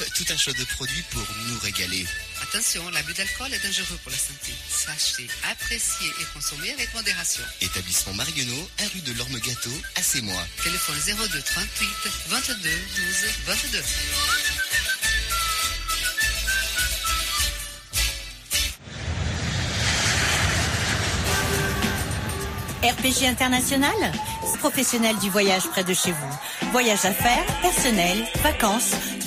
Bref, tout un choix de produits pour nous régaler. Attention, l'abus d'alcool est dangereux pour la santé. Sachez apprécier et consommer avec modération. Établissement Marionneau, 1 rue de l'Orme Gâteau, à C'est moi. Téléphone 02 38 22 12 22. RPG International, professionnel du voyage près de chez vous. Voyage affaires, personnel, vacances,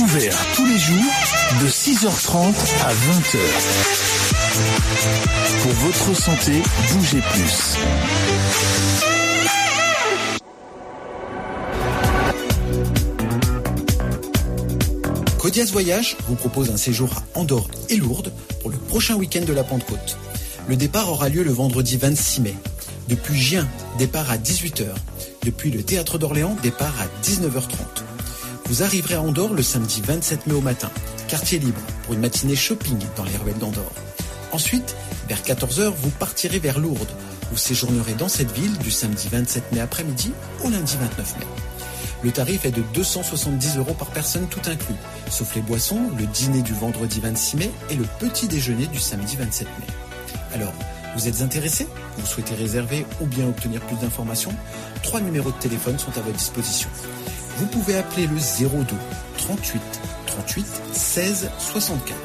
Ouvert tous les jours de 6h30 à 20h. Pour votre santé, bougez plus. Codias Voyage vous propose un séjour à Andorre et Lourdes pour le prochain week-end de la Pentecôte. Le départ aura lieu le vendredi 26 mai. Depuis Gien, départ à 18h. Depuis le théâtre d'Orléans, départ à 19h30. Vous arriverez à Andorre le samedi 27 mai au matin, quartier libre, pour une matinée shopping dans les ruelles d'Andorre. Ensuite, vers 14h, vous partirez vers Lourdes. Vous séjournerez dans cette ville du samedi 27 mai après-midi au lundi 29 mai. Le tarif est de 270 euros par personne tout inclus, sauf les boissons, le dîner du vendredi 26 mai et le petit déjeuner du samedi 27 mai. Alors, vous êtes intéressé? Vous souhaitez réserver ou bien obtenir plus d'informations? Trois numéros de téléphone sont à votre disposition. Vous pouvez appeler le 02 38 38 16 64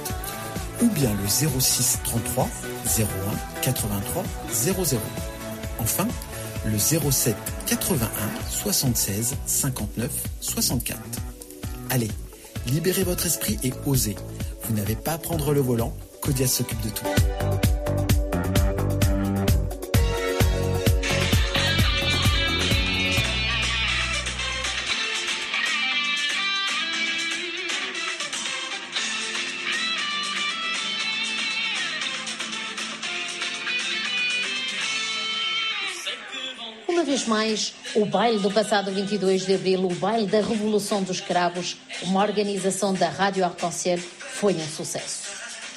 ou bien le 06 33 01 83 00. Enfin, le 07 81 76 59 64. Allez, libérez votre esprit et osez. Vous n'avez pas à prendre le volant, Codias s'occupe de tout. Mais, o baile do passado 22 de abril, o baile da Revolução dos Cravos, uma organização da Rádio Arconciel, foi um sucesso.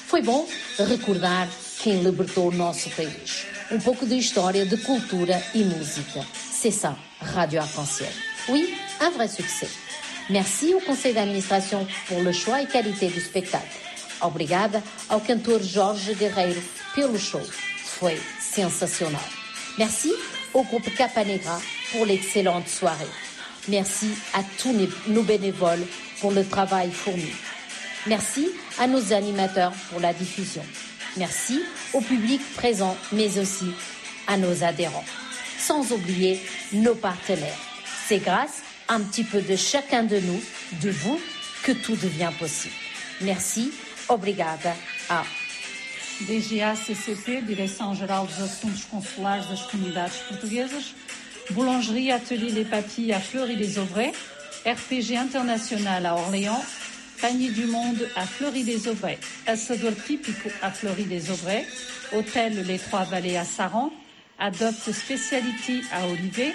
Foi bom recordar quem libertou o nosso país. Um pouco de história, de cultura e música. C'est ça, Radio Arc-en-Ciel. Oui, un vrai succès. Merci au conseil d'administration pour le choix et qualité du spectacle. Obrigada ao cantor Jorge Guerreiro pelo show. Foi sensacional. Merci au groupe Capanegra pour l'excellente soirée. Merci à tous nos bénévoles pour le travail fourni. Merci à nos animateurs pour la diffusion. Merci au public présent, mais aussi à nos adhérents. Sans oublier nos partenaires. C'est grâce à un petit peu de chacun de nous, de vous, que tout devient possible. Merci, obrigada a DGA-CCP, Direção-Geral dos Assuntos Consulares das Comunidades Portuguesas, Boulangerie Atelier Les Papilles à Fleury-les-Aubrais, RPG International à Orléans, Panier du Monde à Fleury-les-Aubrais, Assador Típico à Fleury-les-Aubrais, Hôtel Les Trois Vallées à Saran, Adopt Speciality à Olivet,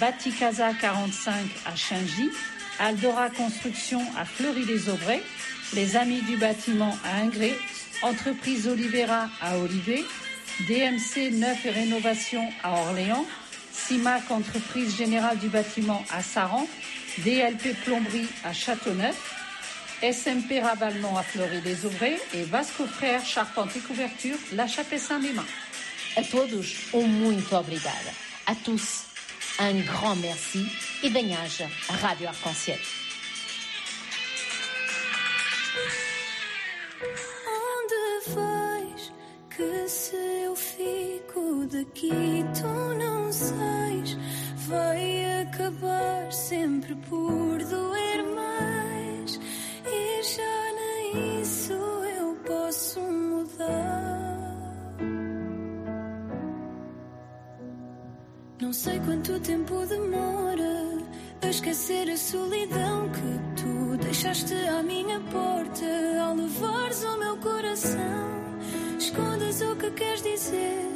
Baticasa 45 à Chingy, Aldora Construction à Fleury-les-Aubrais, Les Amis du Bâtiment à Ingré, Entreprise Olivera à Olivet, DMC Neuf et Rénovation à Orléans, CIMAC Entreprise Générale du Bâtiment à Saran, DLP Plomberie à Châteauneuf, SMP Ravallement à Fleury-les-Aubrais et Vasco Frères Charpente et Couverture La Chapelle-Saint-Mémin. A todos, muito obrigada. Tous, un grand merci e bem-aja a Rádio Arc-en-Ciel. Vais que se eu fico daqui tu não sais? Vai acabar sempre por doer mais e já nem isso eu posso mudar. Não sei quanto tempo demora esquecer a solidão que tu deixaste à minha porta ao levares o meu coração. Escondes o que queres dizer,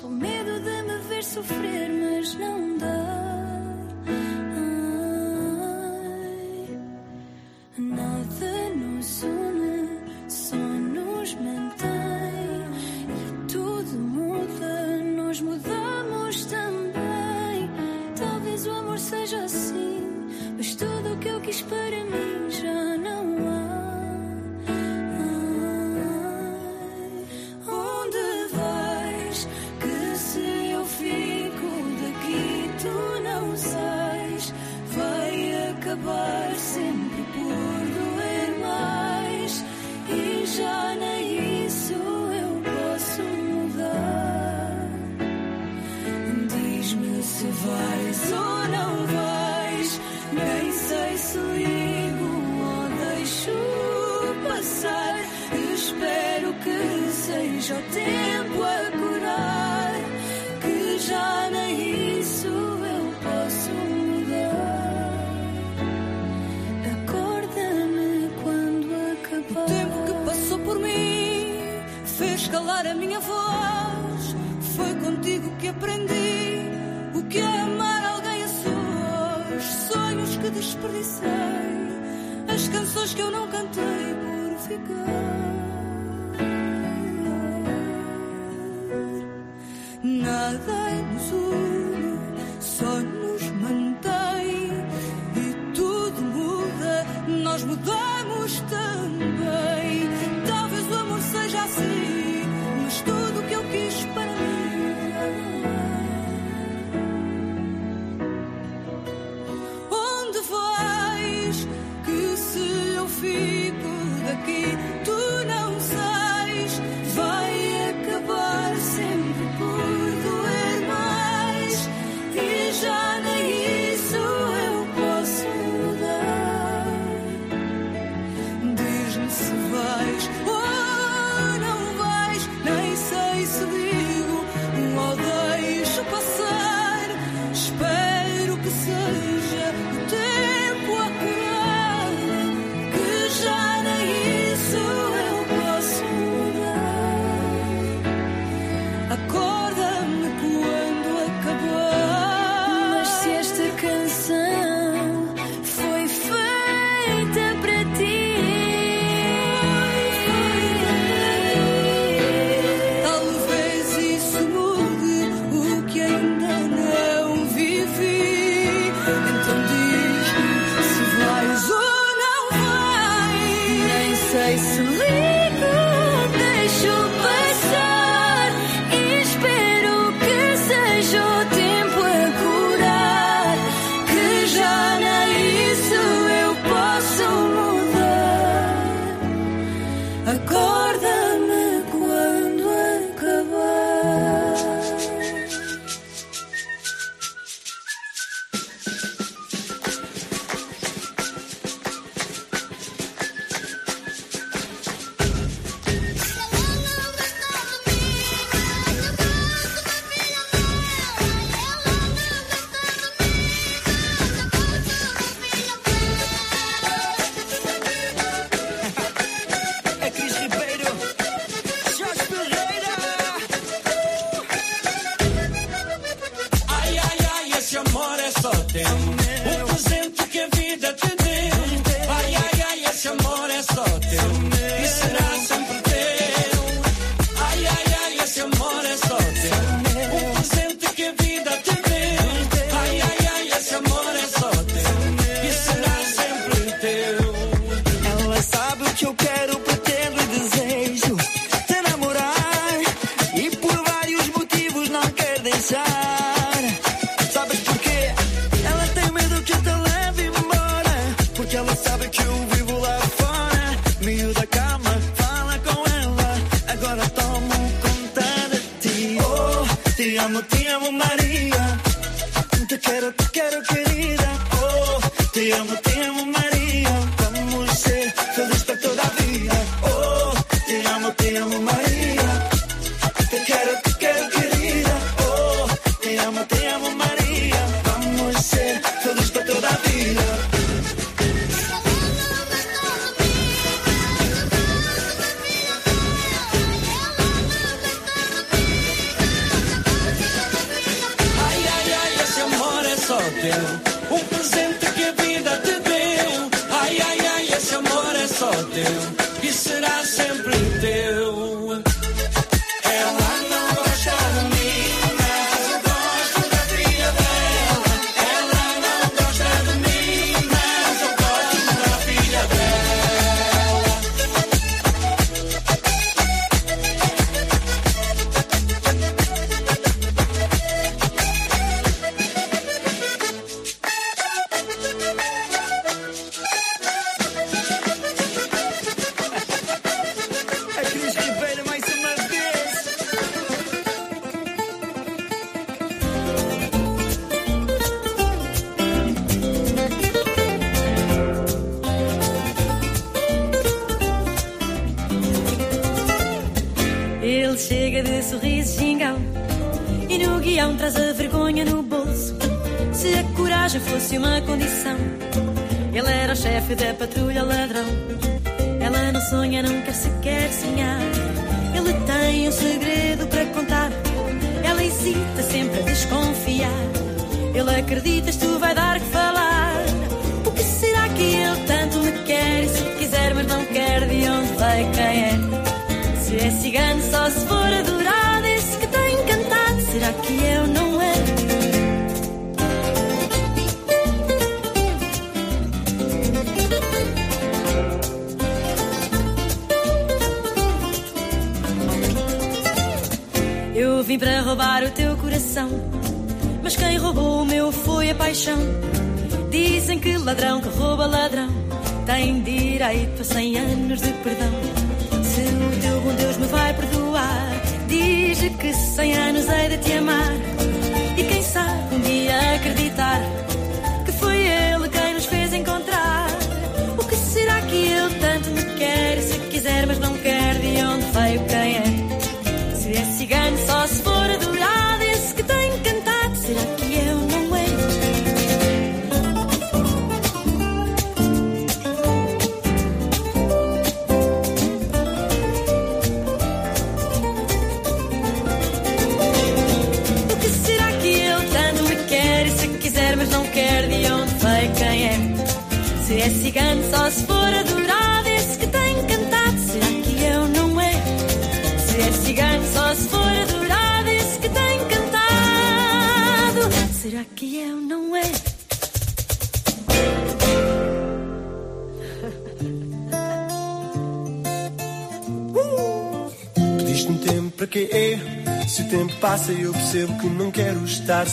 pelo medo de me ver sofrer, mas não dá. Nada nos une, só nos mantém e tudo muda, nós mudamos seja assim, mas tudo o que eu quis para mim minha voz. Foi contigo que aprendi o que é amar alguém a sós. Sonhos que desperdicei, as canções que eu não cantei por ficar. Nada nos une, só nos mantém e tudo muda, nós mudamos também. Mudar.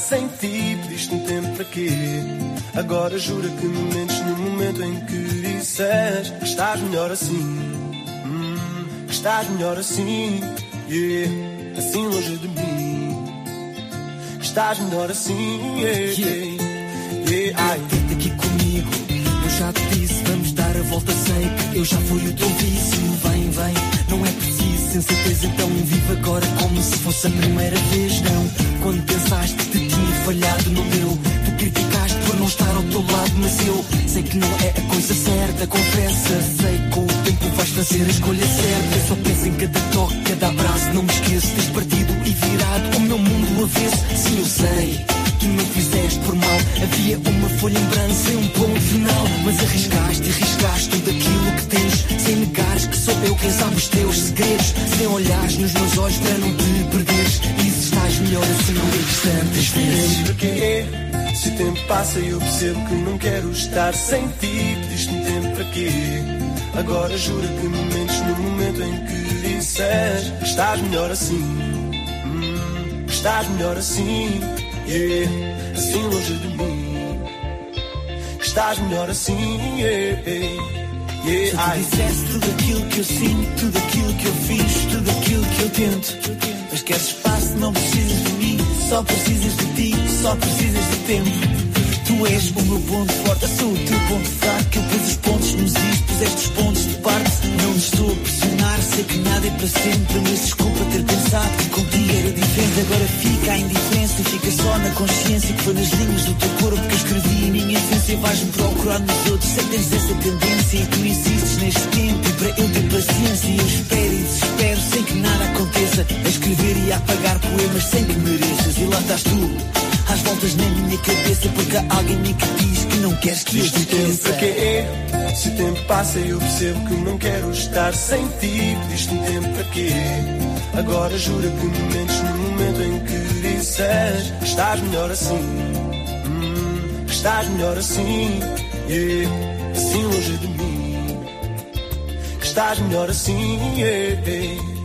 Sem ti. Pediste-me tempo para quê? Agora jura que me mentes no momento em que disses que estás melhor assim. Hum, que estás melhor assim. Yeah, assim longe de mim. Que estás melhor assim. Yeah, yeah, yeah. Ai. Aqui comigo. Eu já te disse, vamos dar a volta. Sei que eu já fui o teu preciso sensatez. Então vive agora como se fosse a primeira vez. Não, quando pensaste que tinha falhado, não deu. Tu criticaste por não estar ao teu lado, mas eu sei que não é a coisa certa. Confessa, sei que com o tempo vais fazer a escolha certa. Eu só penso em cada toque, cada abraço. Não me esqueço, tens partido e virado o meu mundo avesso. Sim, eu sei. Tu não fizeste por mal, havia uma folha em branco sem um ponto final. Mas arriscaste e riscaste tudo aquilo que tens, sem negares que sou eu quem sabe os teus segredos. Sem olhares nos meus olhos para não te perderes. E se estás melhor assim, não ligas tantas vezes. Para quê? Se o tempo passa e eu percebo que não quero estar sem ti. Pediste-me tempo para quê? Agora jura que me mentes no momento em que disses estás melhor assim. Hum, estás melhor assim. Yeah, assim longe de mim. Que estás melhor assim. Yeah, yeah. Se tu dissesse tudo aquilo que eu sinto, tudo aquilo que eu fiz, tudo aquilo que eu tento. Mas queres espaço, não precisas de mim, só precisas de ti, só precisas de tempo. Tu és o meu ponto forte, eu sou o teu ponto fraco. Eu pus os pontos nos is, puseste os pontos de parte. Não estou a pressionar, sei que nada é para sempre. Mas desculpa ter pensado que contigo era diferente. Agora fica a indiferença e fica só na consciência que foi nas linhas do teu corpo que eu escrevi a minha essência. Vais-me procurar nos outros, sei que tens essa tendência e tu insistes neste tempo. E para eu ter paciência, eu espero e desespero sem que nada aconteça. A escrever e a apagar poemas sem que mereças. E lá estás tu. Às voltas na minha cabeça porque há alguém em mim que diz que não queres que eu te tempo esqueça. para quê? Se o tempo passa eu percebo que não quero estar sem ti. Pediste-me tempo para quê? Agora jura que me mentes no momento em que disses que estás melhor assim. Hum, que estás melhor assim. Yeah, assim longe de mim. Que estás melhor assim. Yeah, yeah.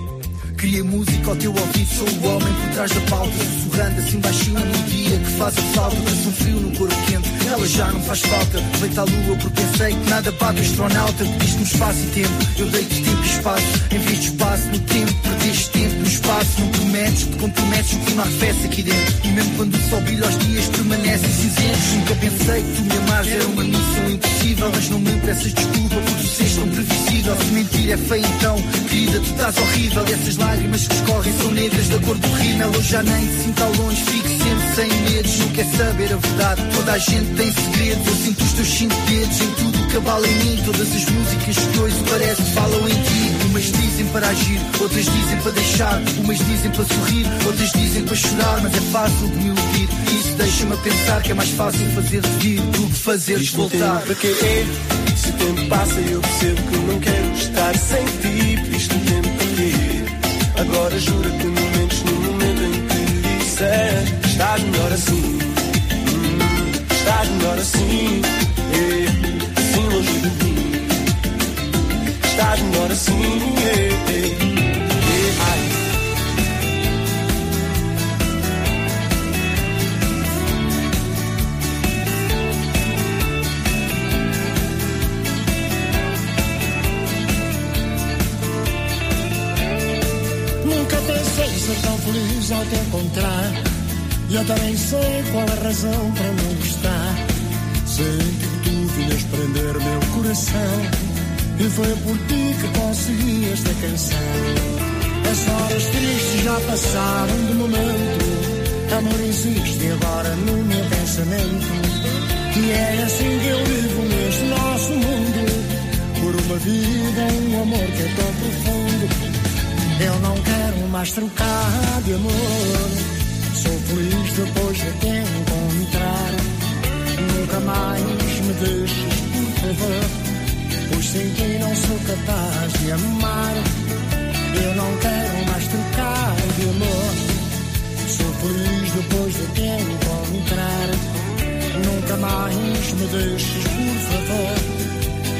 Cria música ao teu ouvido, sou o homem por trás da pauta. Sussurrando assim baixinho no dia que faz a falta Parece um frio no corpo quente, ela já não faz falta. Feita a lua porque pensei que nada bate o astronauta Pediste-me espaço e tempo, eu dei-te tempo e espaço. Em vez de espaço no tempo, perdeste tempo. No espaço Não prometes, te comprometes, o clima arrefece aqui dentro. E mesmo quando o sol brilha os dias permanecem cinzentos. Nunca pensei que tu me amares era uma missão impossível. Mas não me peças desculpa por tu seres tão previsível. Se mentir é feio então, querida tu estás horrível. Essas lágrimas que escorrem são negras da cor do rímel Eu já nem sinto ao longe, fico sempre sem medos Não quer saber a verdade, toda a gente tem segredos. Eu sinto os teus cinco dedos em tudo que abala em mim. Todas as músicas que hoje parece que falam em ti. Umas dizem para agir, outras dizem para deixar. Umas dizem para sorrir, outras dizem para chorar. Mas é fácil de me ouvir. Isso deixa-me a pensar que é mais fácil fazer rir Do que fazer voltar. para quê? Se o tempo passa eu percebo que não quero estar sem ti. Pediste-me tempo para quê? Agora jura que me mentes no momento em que disser estás melhor assim. Hum, estás melhor assim. Assim longe de mim. Estás melhor assim. Ser tão feliz ao te encontrar. E eu também sei qual a razão para não gostar. Senti que tu vinhas prender meu coração. E foi por ti que consegui esta canção. As horas tristes já passaram de momento. Amor existe agora no meu pensamento. E é assim que eu vivo neste nosso mundo. Por uma vida, um amor que é tão profundo. Eu não quero mais trocar de amor. Sou feliz depois de te encontrar. Nunca mais me deixes, por favor. Pois sem ti não sou capaz de amar. Eu não quero mais trocar de amor. Sou feliz depois de te encontrar. Nunca mais me deixes, por favor.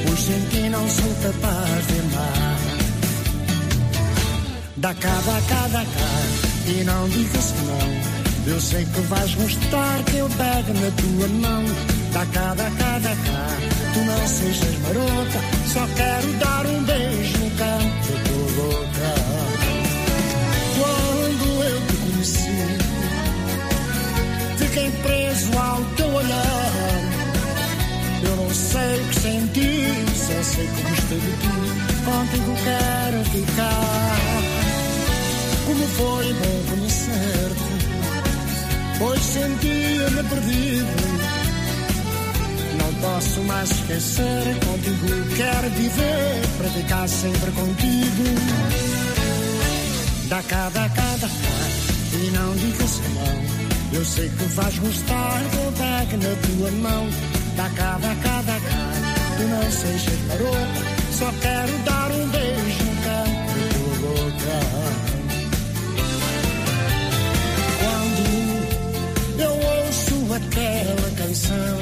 Pois sem ti não sou capaz de amar. Dá cá, dá cá. E não digas que não. Eu sei que vais gostar que eu pegue na tua mão. Dá cá, dá cá. Tu não sejas marota. Só quero dar um beijo no canto da tua boca. Quando eu te conheci, fiquei preso ao teu olhar. Eu não sei o que senti, só sei que gostei de ti. Contigo quero ficar. Como foi bom conhecer-te, pois sentia-me perdido. Não posso mais esquecer, contigo quero viver, para ficar sempre contigo. Dá cá, dá cá, e não digas que não. Eu sei que vais gostar, eu pego na tua mão. Dá cá, dá cá, tu não sejas garota. Só quero dar um beijo no canto da tua boca. Canção,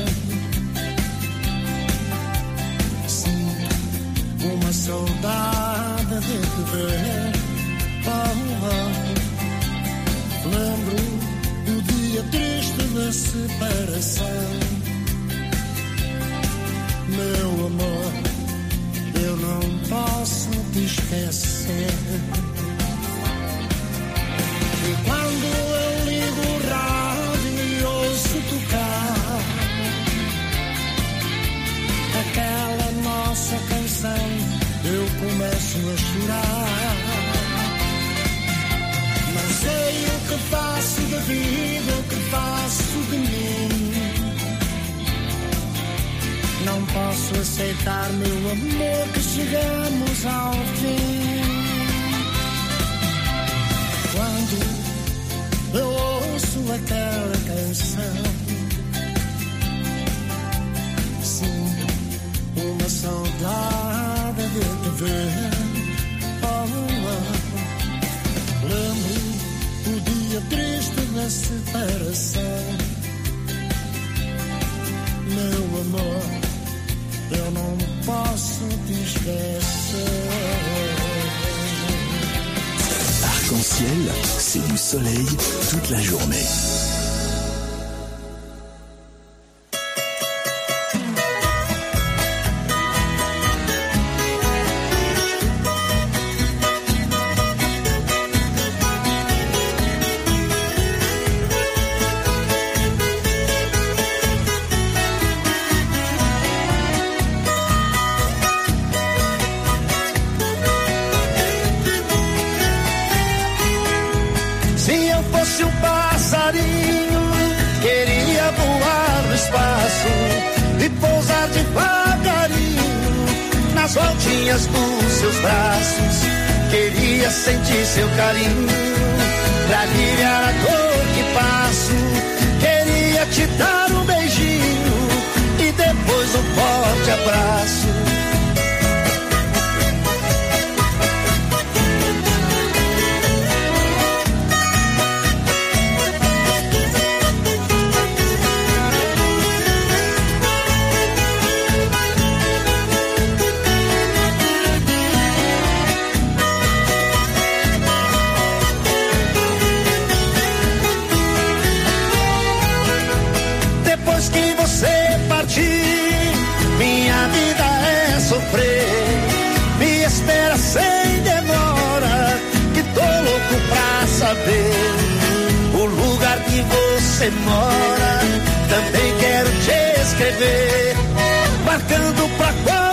sinto uma saudade de te ver. Oh, oh. Lembro do dia triste da separação. Meu amor, eu não posso te esquecer. E quando começo a chorar. Não sei o que faço da vida, o que faço de mim. Não posso aceitar, meu amor, que chegamos ao fim. Quando eu ouço aquela canção, sinto uma saudade de te ver. Dia triste da separação. Meu amor, eu não posso te esquecer. Arc-en-ciel, c'est du soleil toute la journée. Braços. Queria sentir seu carinho pra aliviar a dor que passo. Queria te dar um beijinho e depois um forte abraço. Você mora. Também quero te escrever, marcando pra qualquer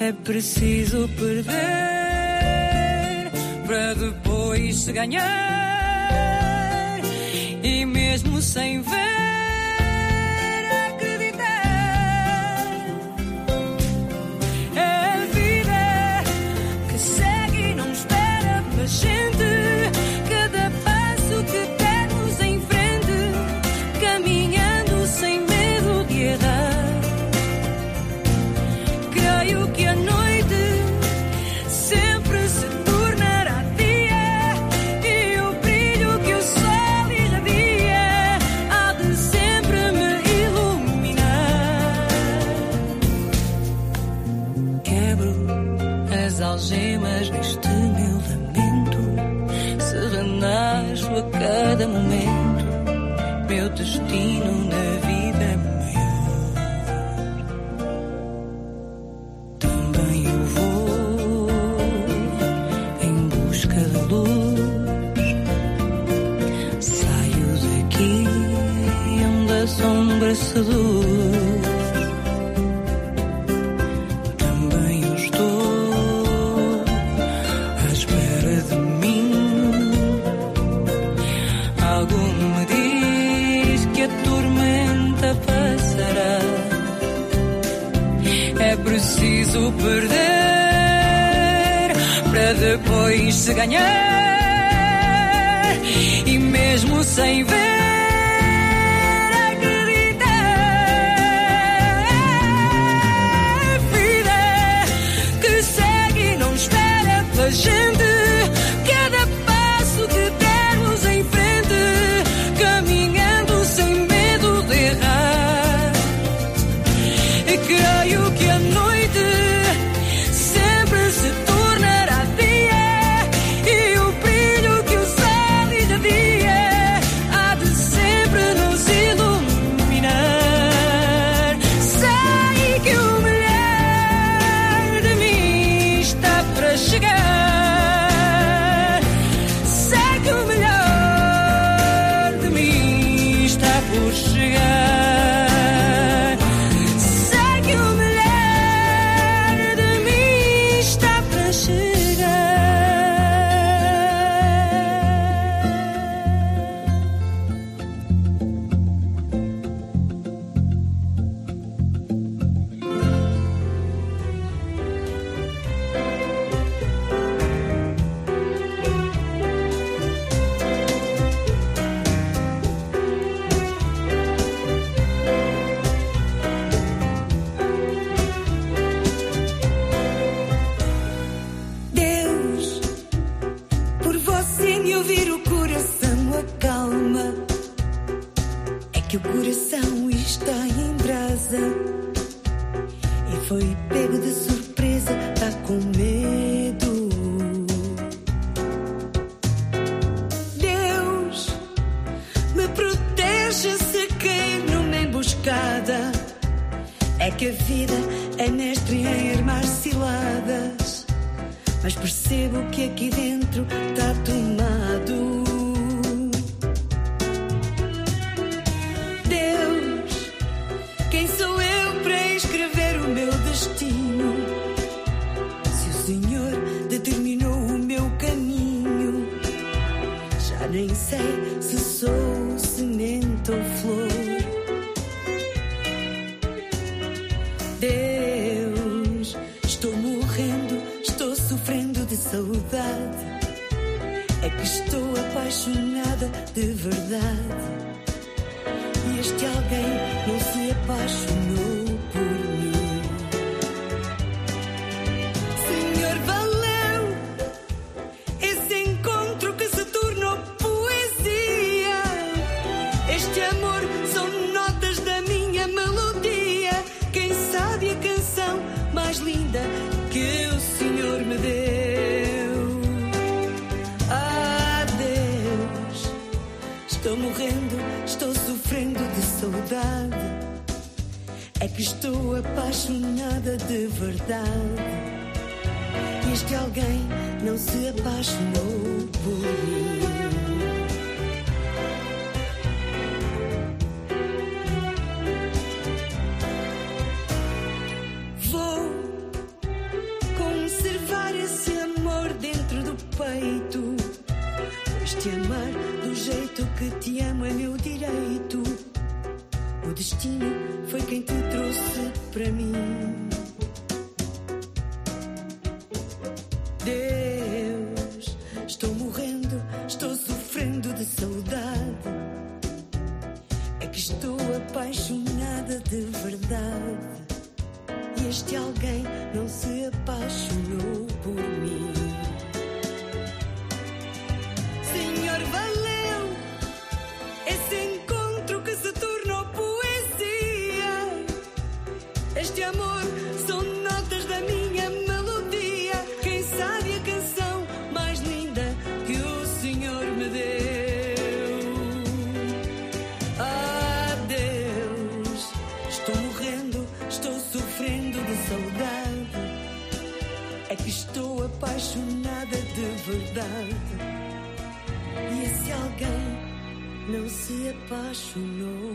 é preciso perder para depois ganhar. E mesmo sem ver. te ganhar. E mesmo sem ver. Deus, estou morrendo, estou sofrendo de saudade. É que estou apaixonada de verdade. E este alguém não se apaixonou por mim. alguém não se apaixonou.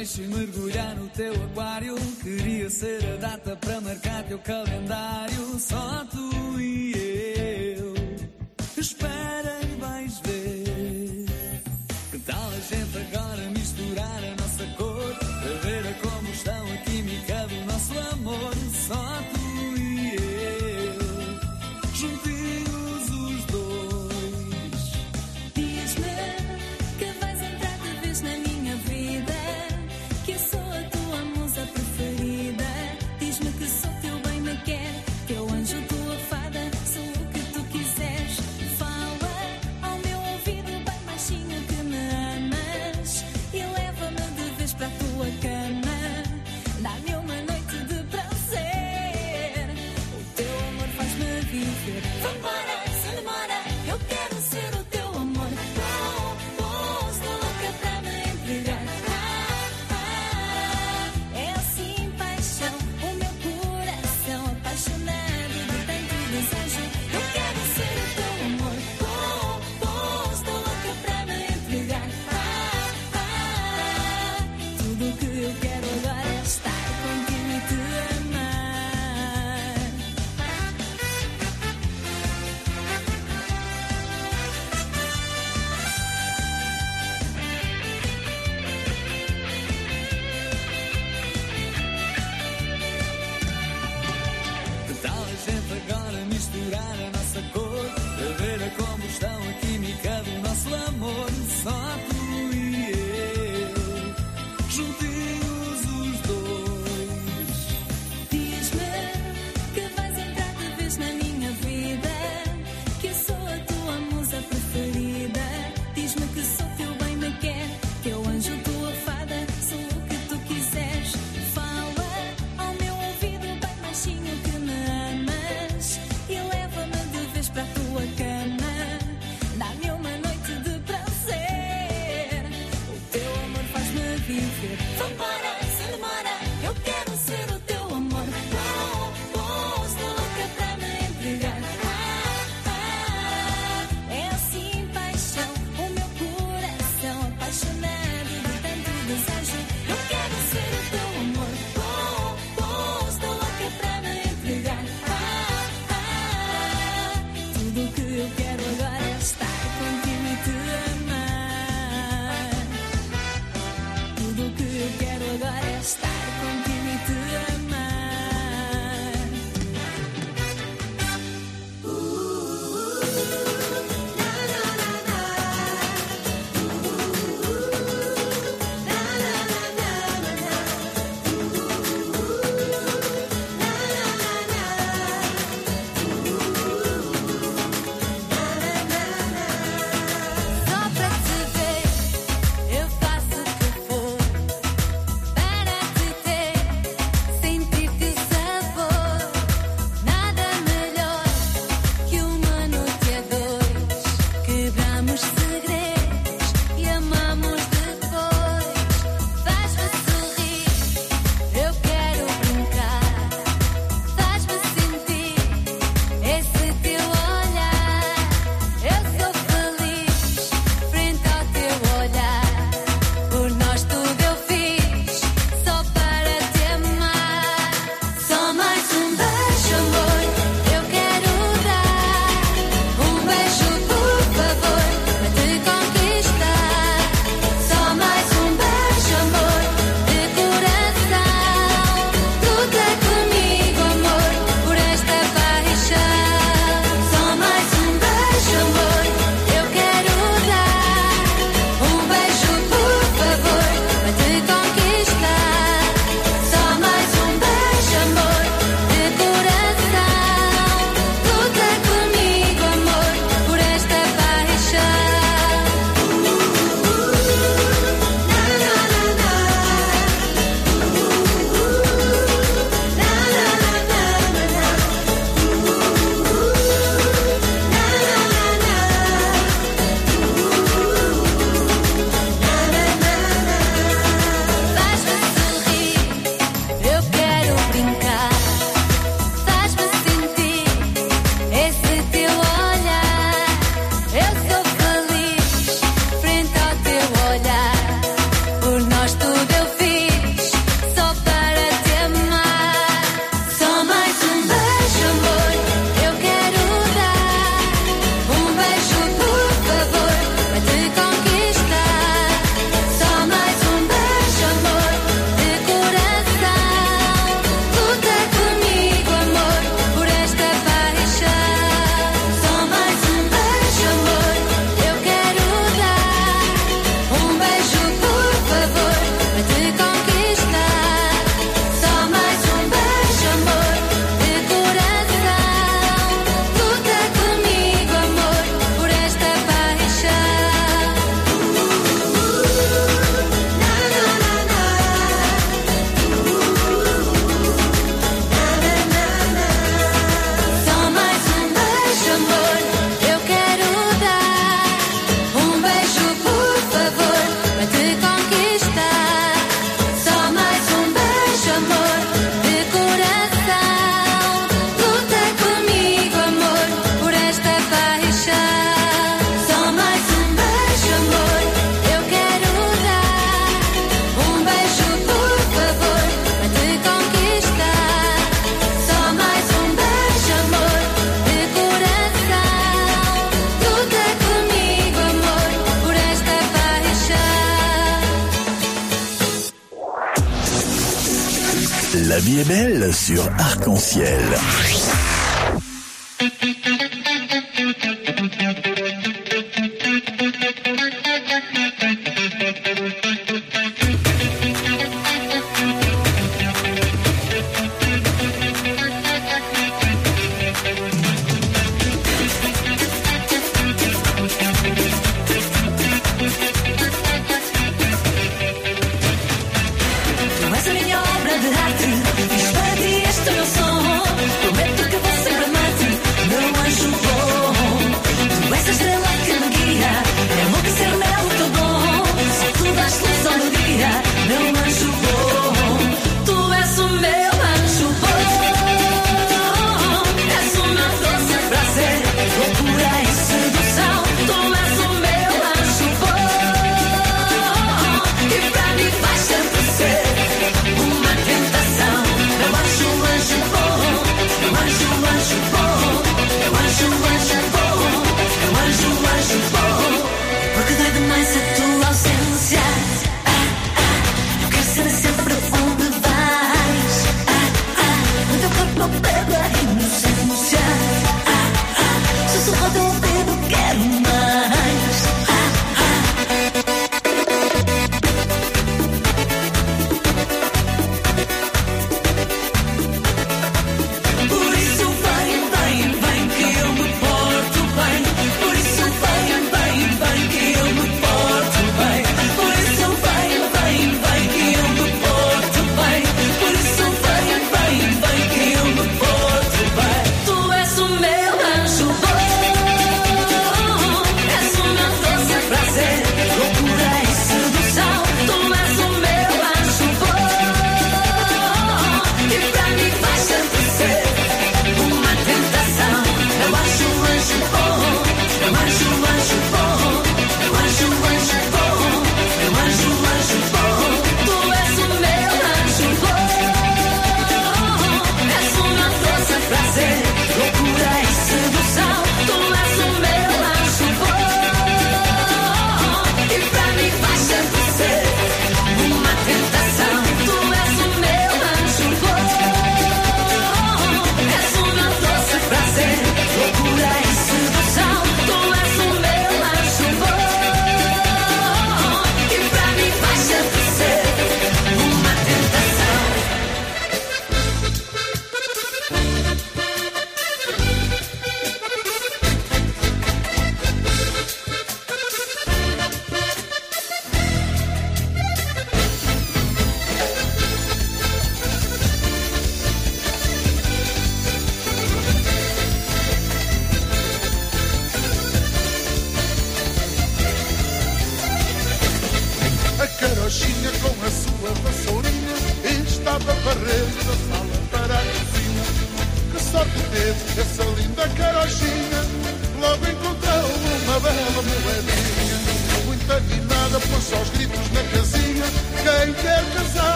peixe mergulhar no teu aquário. Queria ser a data para marcar teu calendário. Só tu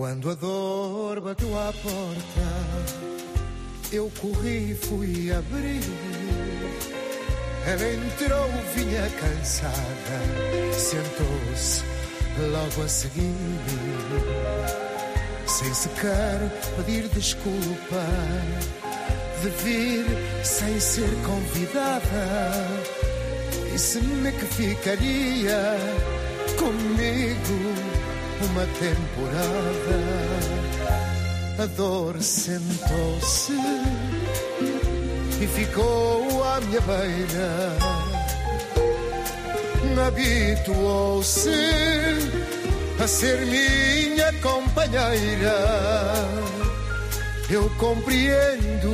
Quando a dor bateu à porta, eu corri e fui abrir. Ela entrou, vinha cansada, sentou-se logo a seguir. Sem sequer pedir desculpa, de vir sem ser convidada. Disse-me que ficaria comigo uma temporada. A dor sentou-se e ficou à minha beira. Habituou-se a ser minha companheira. Eu compreendo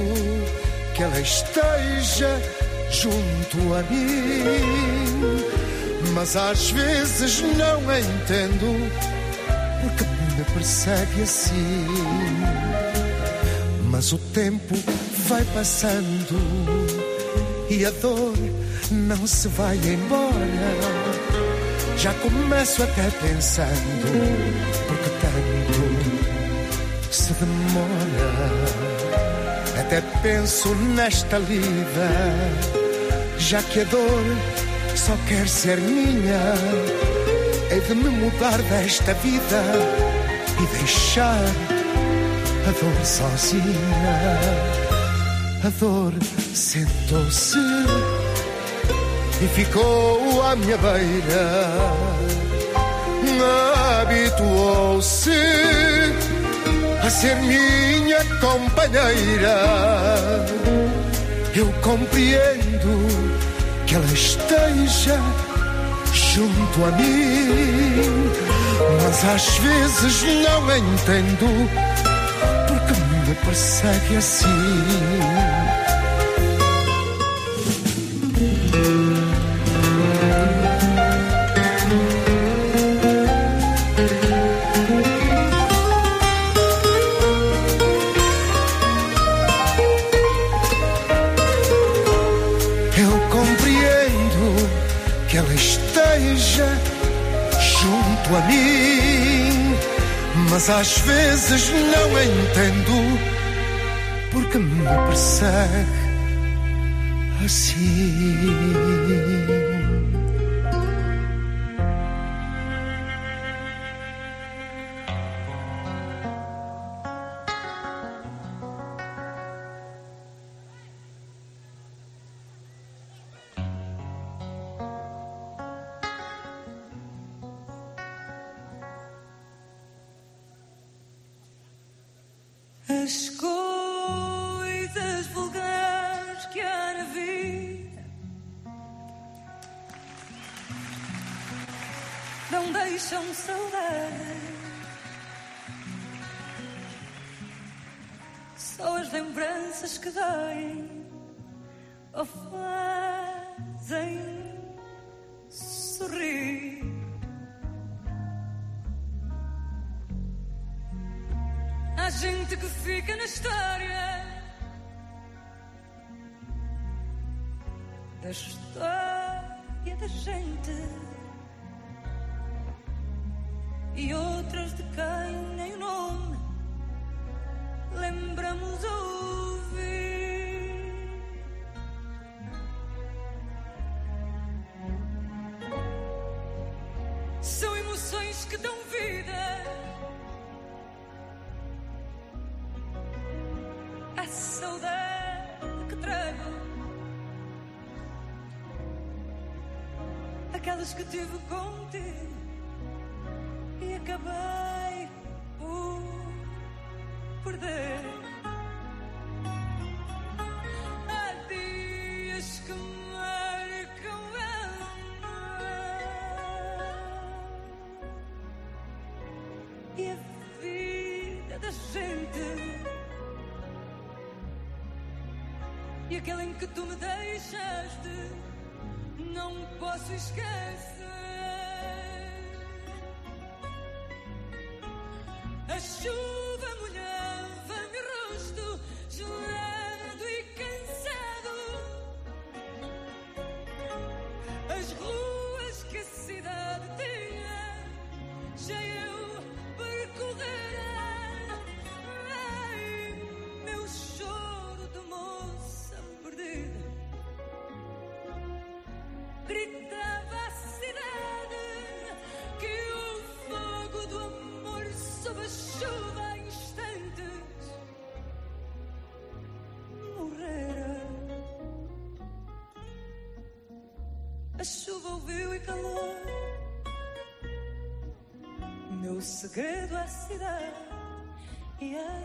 que ela esteja junto a mim, mas às vezes não entendo me persegue assim. Mas o tempo vai passando e a dor não se vai embora. Já começo até pensando porque tanto se demora. Até penso nesta lida, já que a dor só quer ser minha. É de me mudar desta vida e deixar a dor sozinha. A dor sentou-se e ficou à minha beira. Habituou-se a ser minha companheira. Eu compreendo que ela esteja junto a mim, mas às vezes não entendo porque me persegue assim. Mas às vezes não entendo porque me persegue assim. Segredo é a cidade. E eis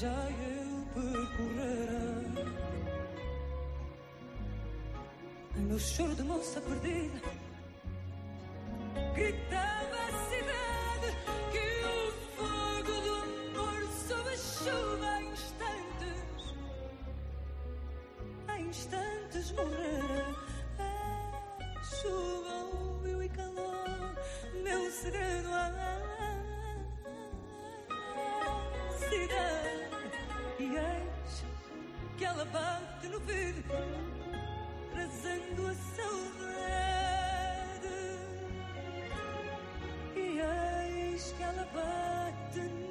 já eu percorrera. No choro de moça perdida, gritava a cidade que o fogo do amor sob a chuva em instantes, em instantes morrera. A chuva ouviu e calou meu segredo à cidade. E eis que ela bate no vidro, trazendo a saudade. E eis que ela bate no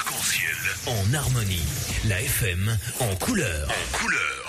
Arc-en-ciel. En harmonie. La FM en couleur. En couleur.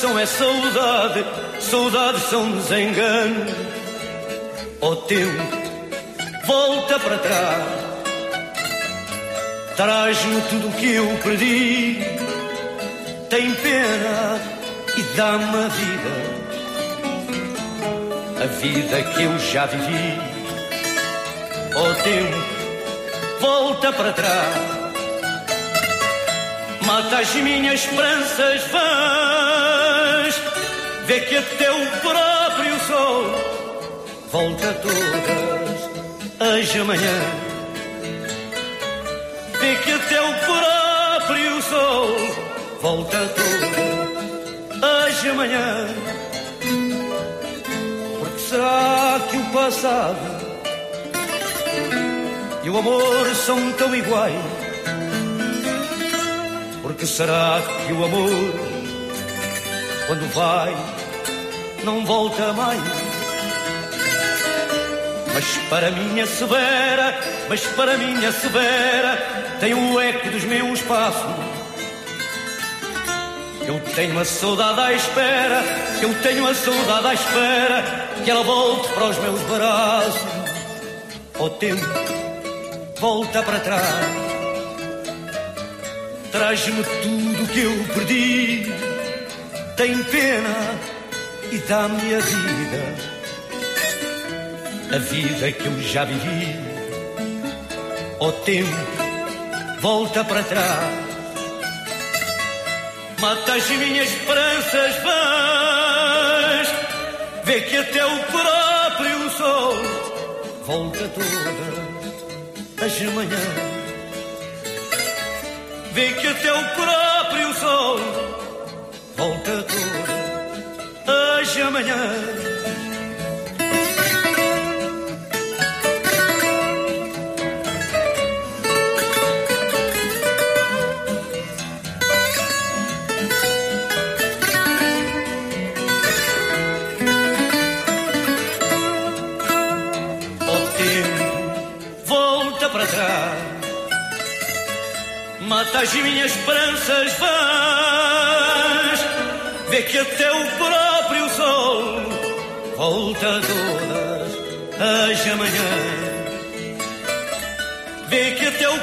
Recordação é saudade, saudade são desengano. O tempo volta para trás, traz-me tudo o que eu perdi. Tem pena e dá-me a vida, a vida que eu já vivi. O tempo volta para trás mata as minhas esperanças vãs. Vê que o próprio sol volta todas as manhãs. Vê que o próprio sol volta todas as manhãs. Porque será que o passado e o amor são tão iguais? Porque será que o amor, quando vai, não volta mais? Mas para minha severa, mas para minha severa, tem o eco dos meus passos. Eu tenho a saudade à espera, eu tenho a saudade à espera, que ela volte para os meus braços. O tempo volta para trás traz-me tudo que eu perdi. Tem pena e dá-me a vida, a vida que eu já vivi. O tempo volta para trás, mata as minhas esperanças vãs. Vê que até o próprio sol volta todas as manhãs vê que até o próprio sol trás mata as minhas esperanças vãs. Vê que até o volta todas as manhãs. Vê que até o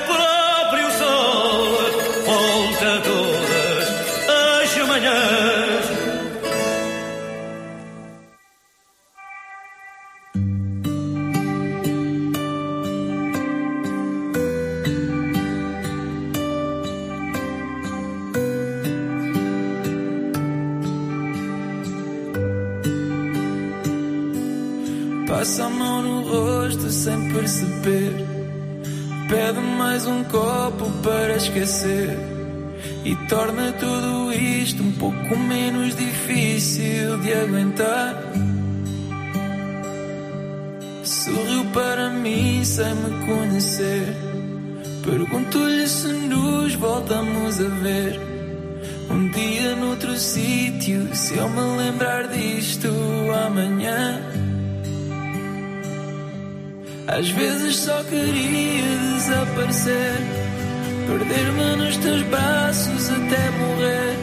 Passa a mão no rosto sem perceber. Pede mais um copo para esquecer. e torna tudo isto um pouco menos difícil de aguentar. Sorriu para mim sem me conhecer. Pergunto-lhe se nos voltamos a ver. Um dia noutro sítio, se eu me lembrar disto amanhã. Às vezes só queria desaparecer, perder-me nos teus braços até morrer.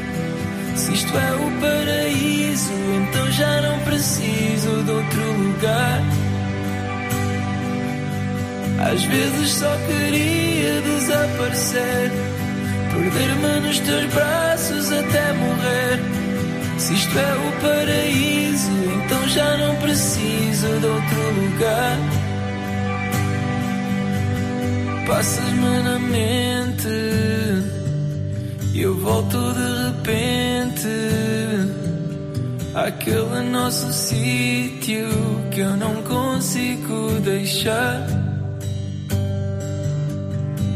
Se isto é o paraíso, então já não preciso de outro lugar. Às vezes só queria desaparecer, perder-me nos teus braços até morrer. Se isto é o paraíso, então já não preciso de outro lugar. Passas-me na mente e eu volto de repente àquele nosso sítio que eu não consigo deixar.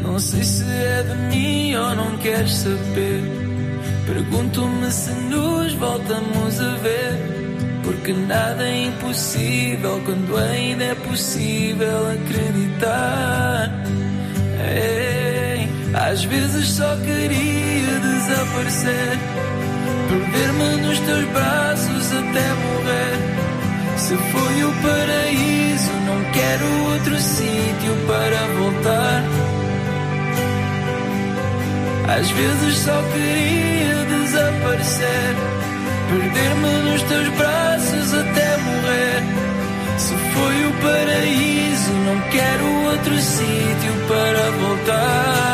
Não sei se é de mim ou não queres saber. Pergunto-me se nos voltamos a ver. Porque nada é impossível quando ainda é possível acreditar. Ei, às vezes só queria desaparecer, perder-me nos teus braços até morrer. Se foi o paraíso, não quero outro sítio para voltar. Às vezes só queria desaparecer, perder-me nos teus braços até. Se foi o paraíso, não quero outro sítio para voltar.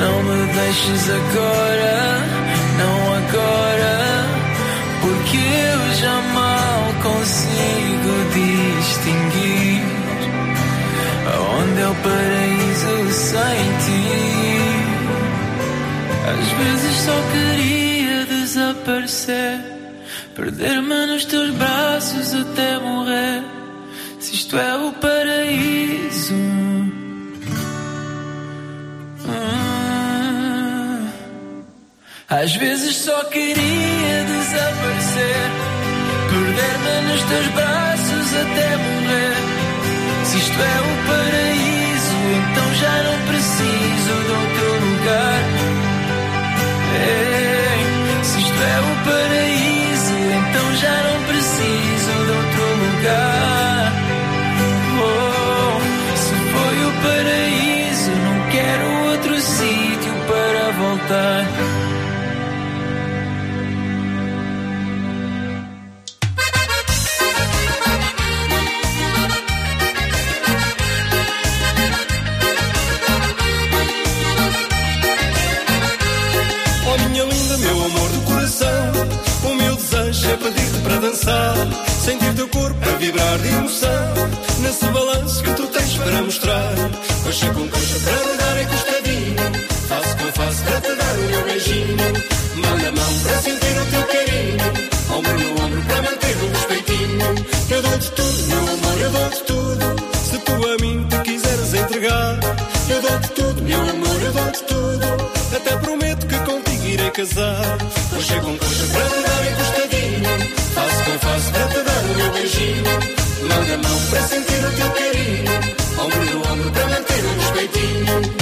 Não me deixes agora, não agora, paraíso sem ti. Às vezes só queria desaparecer, perder-me nos teus braços até morrer. Se isto é o paraíso. Ah. Às vezes só queria desaparecer, perder-me nos teus braços até morrer. Se isto é o paraíso, já não preciso de outro lugar. Ei, se isto é o paraíso, então já não preciso de outro lugar. Oh, se foi o paraíso, não quero outro sítio para voltar. Dançar Sentir teu corpo a vibrar de emoção. Nesse balanço que tu tens para mostrar Coxa com coxa para lhe dar encostadinho Face com face para te dar o meu beijinho. Mão na mão para sentir o teu carinho. Ombro no ombro para manter o respeitinho. Eu dou-te tudo, meu amor, eu dou-te tudo casar. Coxa com coxa para te dar encostadinho. Face com face para te dar o meu beijinho. Mão na mão para sentir o teu carinho. Ombro no ombro para manter o respeitinho.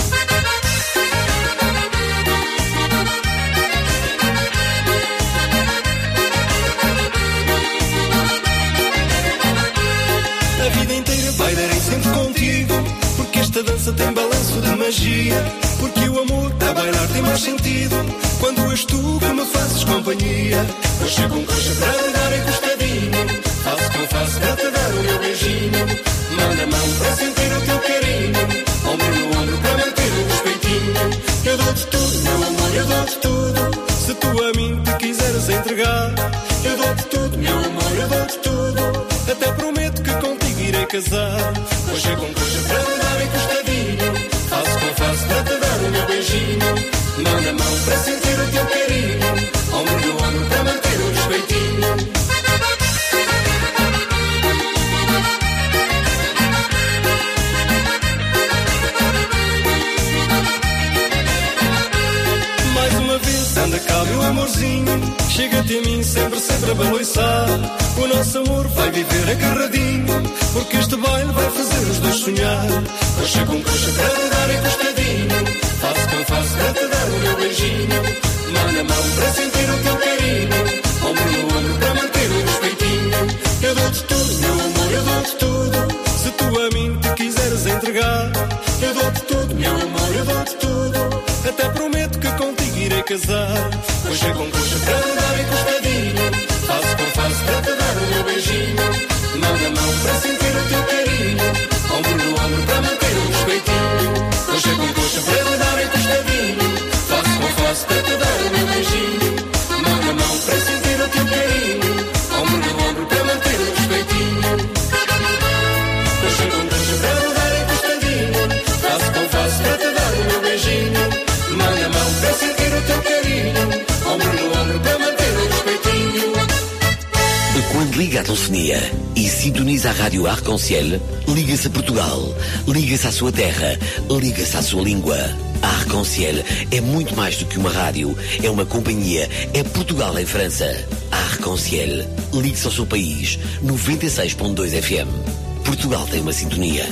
A vida inteira bailarei sempre contigo Porque esta dança tem balanço de magia Porque o amor a bailar tem mais sentido Quando és tu que me fazes companhia. Coxa com coxa para lhe dar encostadinho Face com face para te dar o meu beijinho. Mão na mão para sentir o teu carinho. Ombro no ombro para manter o respeitinho. Eu dou-te tudo, meu amor, eu dou-te tudo. Se tu a mim te quiseres entregar Eu dou-te tudo, meu amor, eu dou-te tudo. Até prometo que contigo irei casar. Coxa com coxa para lhe dar encostadinho Face com faço para te dar meu amorzinho. Chega-te a mim sempre, sempre a baloiçar. O nosso amor vai viver agarradinho Porque este baile vai fazer os dois sonhar. Coxa com coxa para te dar encostadinho Faço com faço para te dar o meu beijinho. Mão na mão para sentir o teu carinho. Ombro no ombro para manter o respeitinho. Eu dou-te tudo, meu amor, eu dou-te tudo. Se tu a mim te quiseres entregar Eu dou-te tudo, meu amor, eu dou-te tudo. Até prometo casar. Com coxa para te dar encostadinho Faço com faço para te dar o meu beijinho. Mão na mão para sentir o teu carinho. Ombro no ombro para manter o respeitinho Coxa com coxa para te dar encostadinho Faço com faço para te e sintoniza a rádio Arconciel, liga-se a Portugal, liga-se à sua terra, liga-se à sua língua. A Arconciel é muito mais do que uma rádio, é uma companhia, é Portugal em França. A Arconciel, ligue-se ao seu país, 96.2 FM. Portugal tem uma sintonia.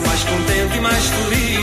mais contente e mais feliz.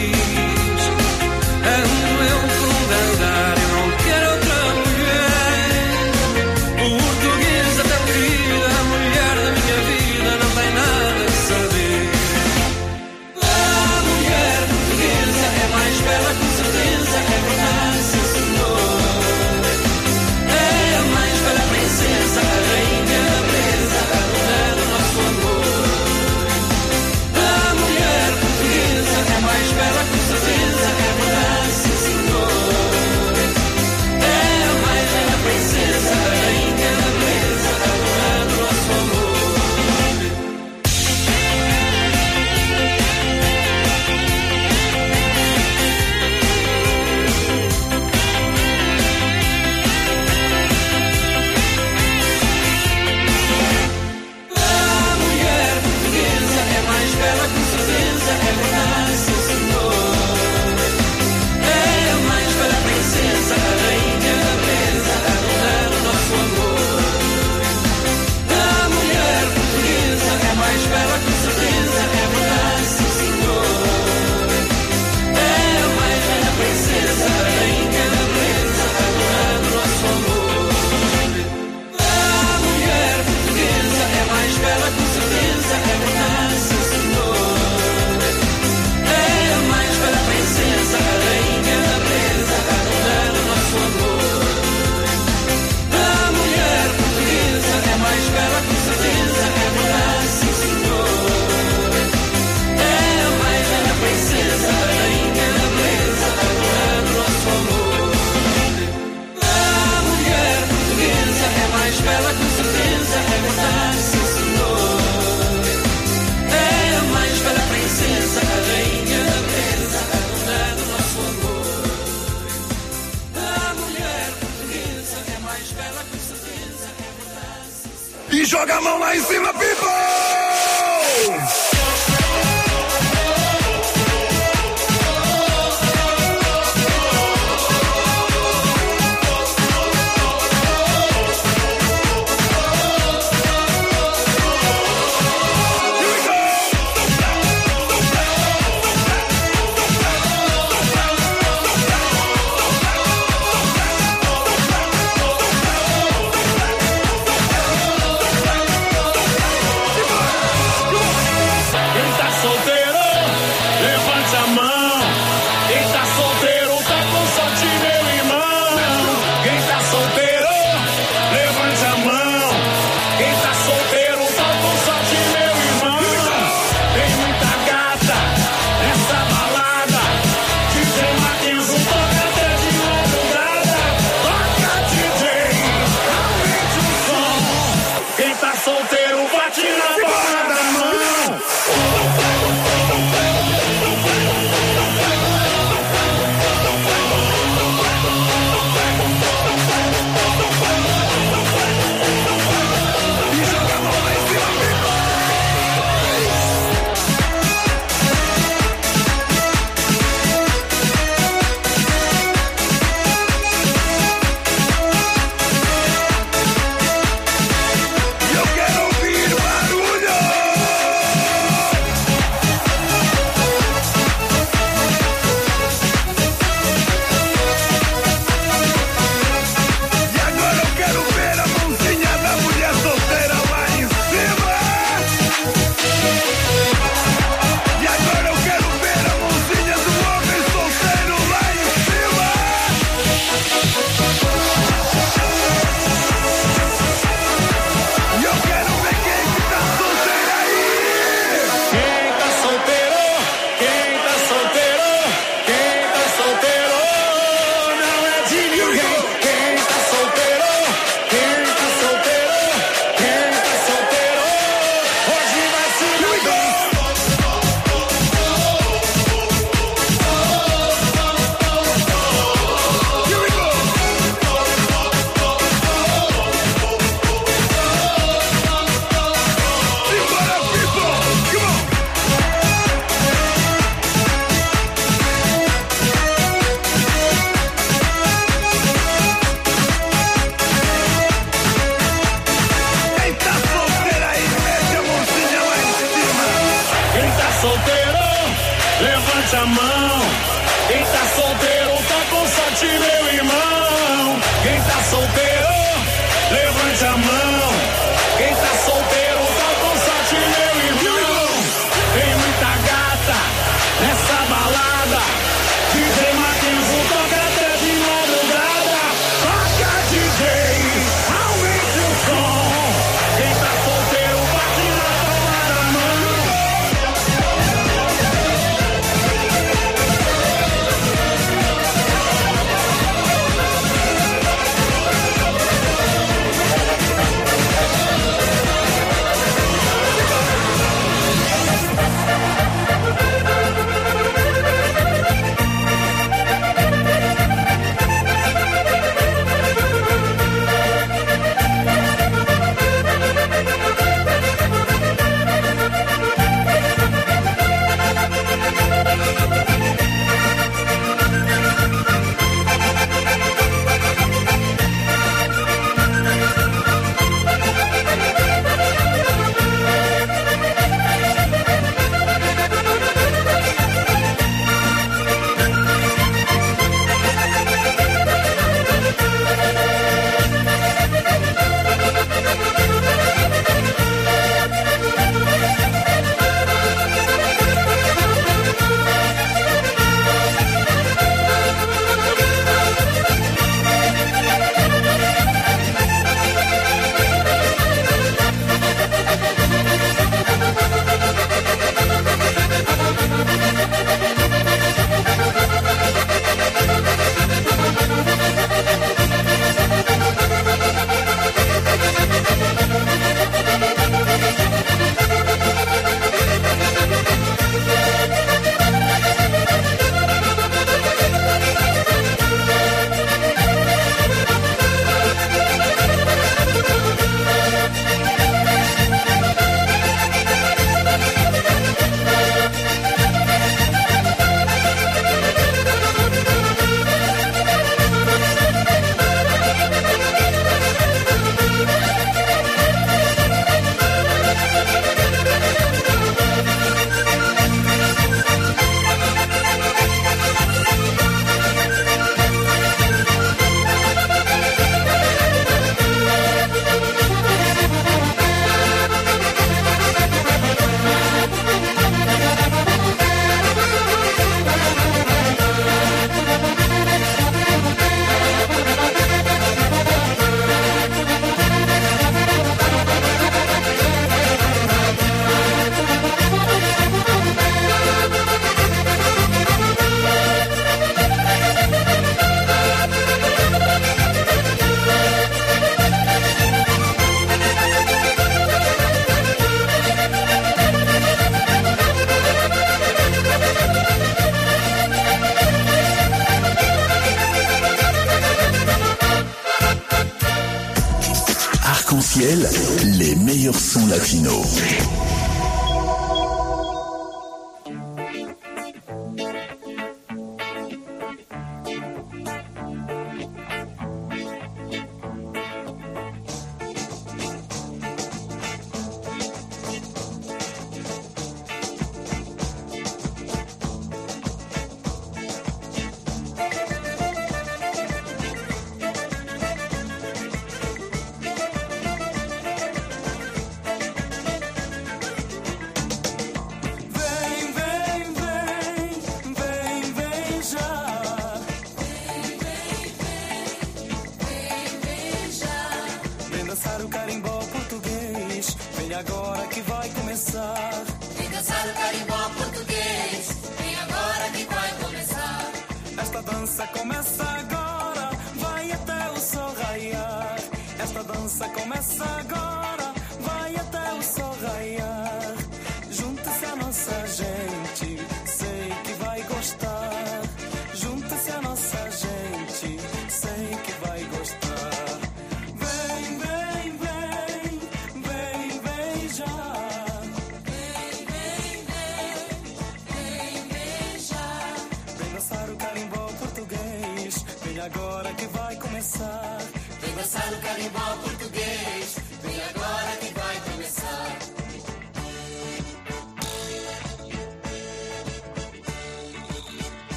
joga a mão lá em cima.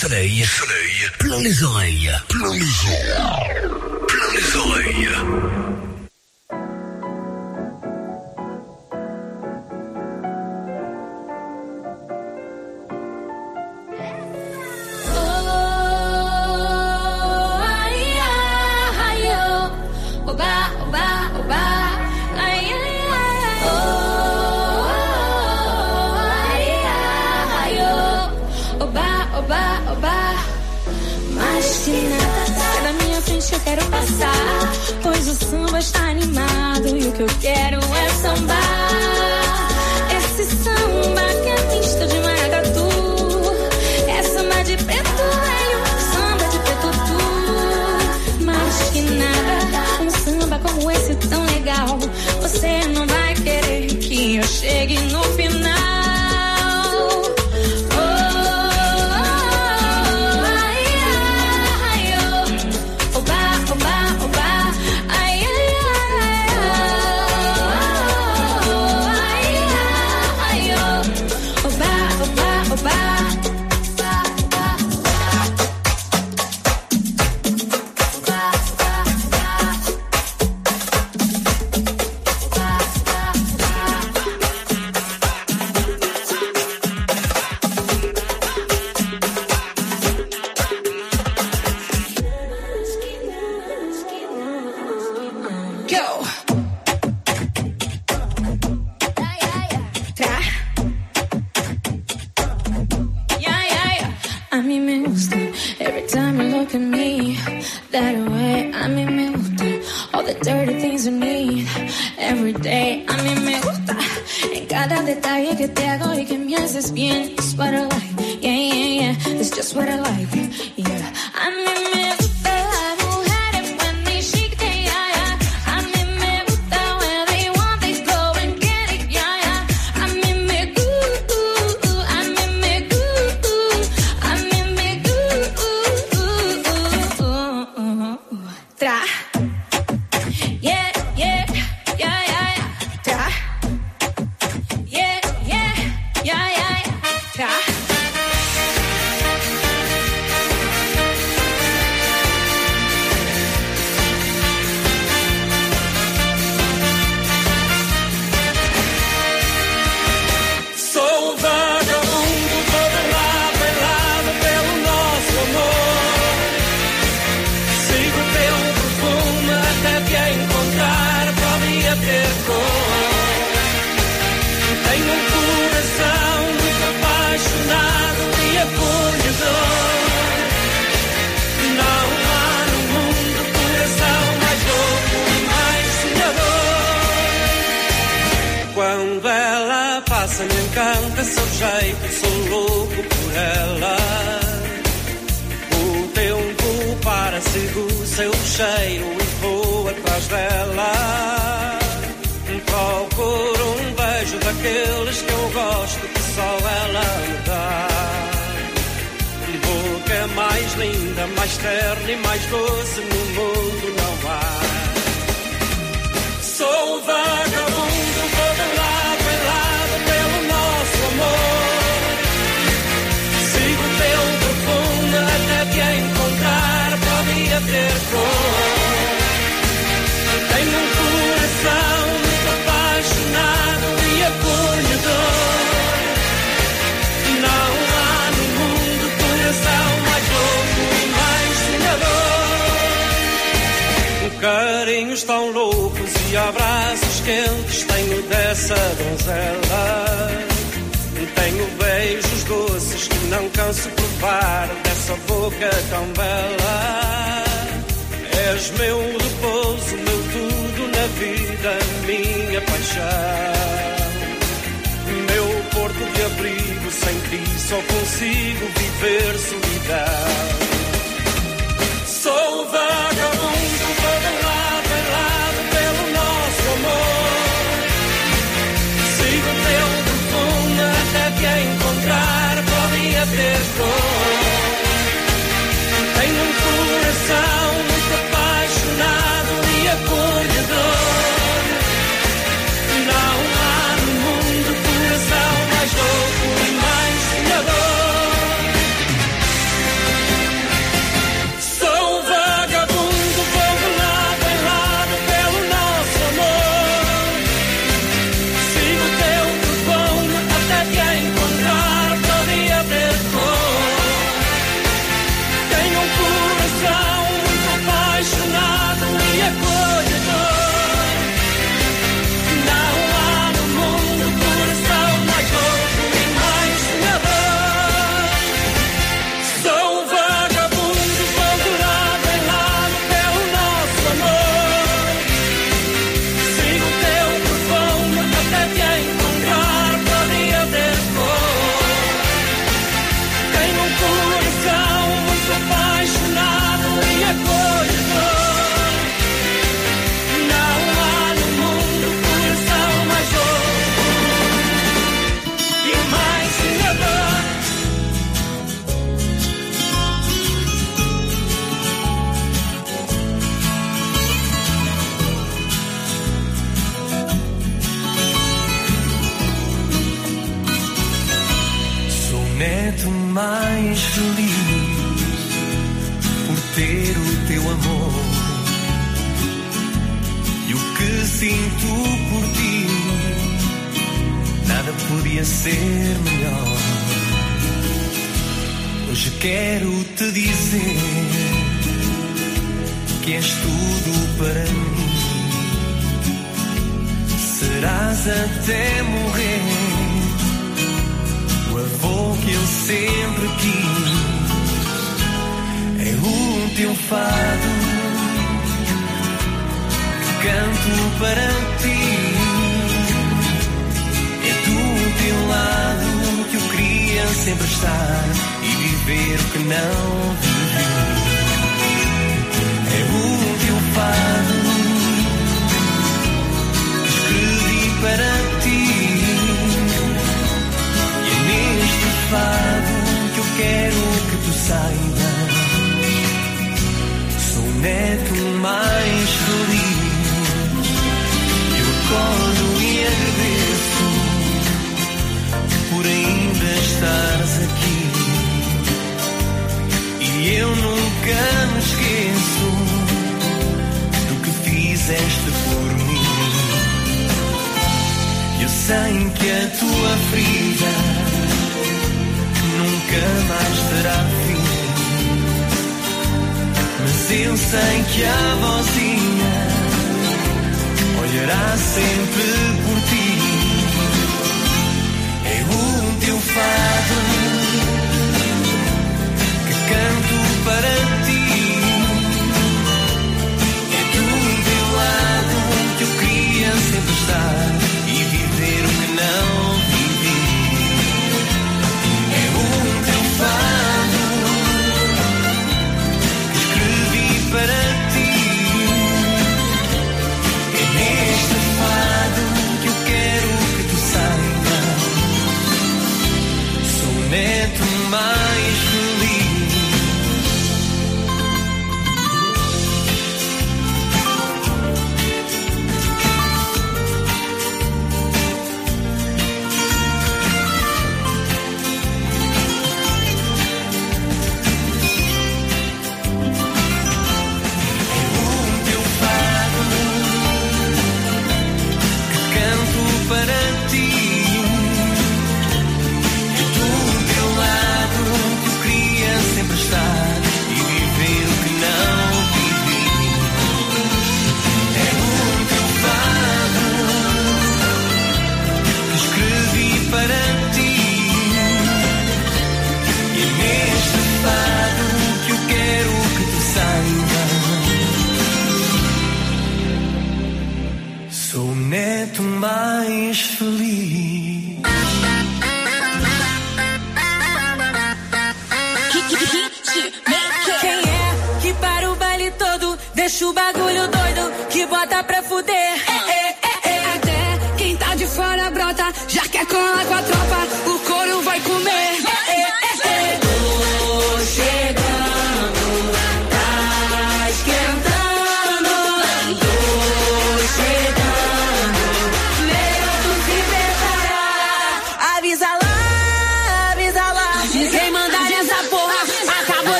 soleil, soleil, plein les oreilles, plein les oreilles, plein les oreilles.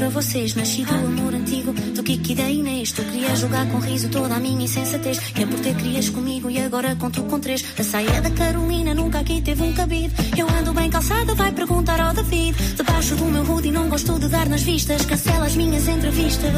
para vocês. Nasci do amor antigo, do Kiki da Inês. Tu querias jogar com riso toda a minha insensatez. Que é por ter crias comigo e agora conto com três. A saia da Carolina nunca aqui teve um cabide. Eu ando bem calçada, vai perguntar ao David. Debaixo do meu hoodie não gosto de dar nas vistas. Cancela as minhas entrevistas.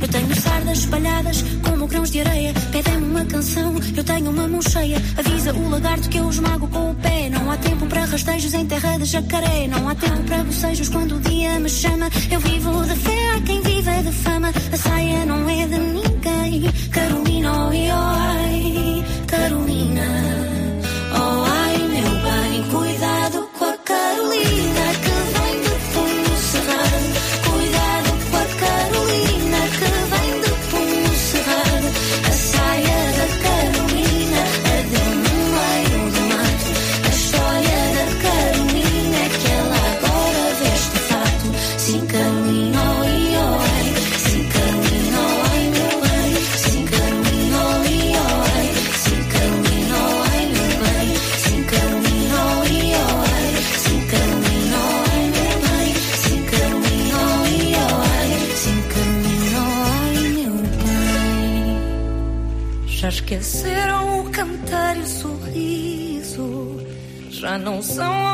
Eu tenho sardas espalhadas como grãos de areia. Pedem uma canção, eu tenho uma mão cheia. Avisa o lagarto que eu esmago com o pé. Não há tempo para rastejos em terra de jacaré. Não há tempo para bocejos quando o dia me chama. Eu vivo de fé, há quem vive de fama. A saia não é de ninguém. Carolina, oh, oh, oi, oi. não são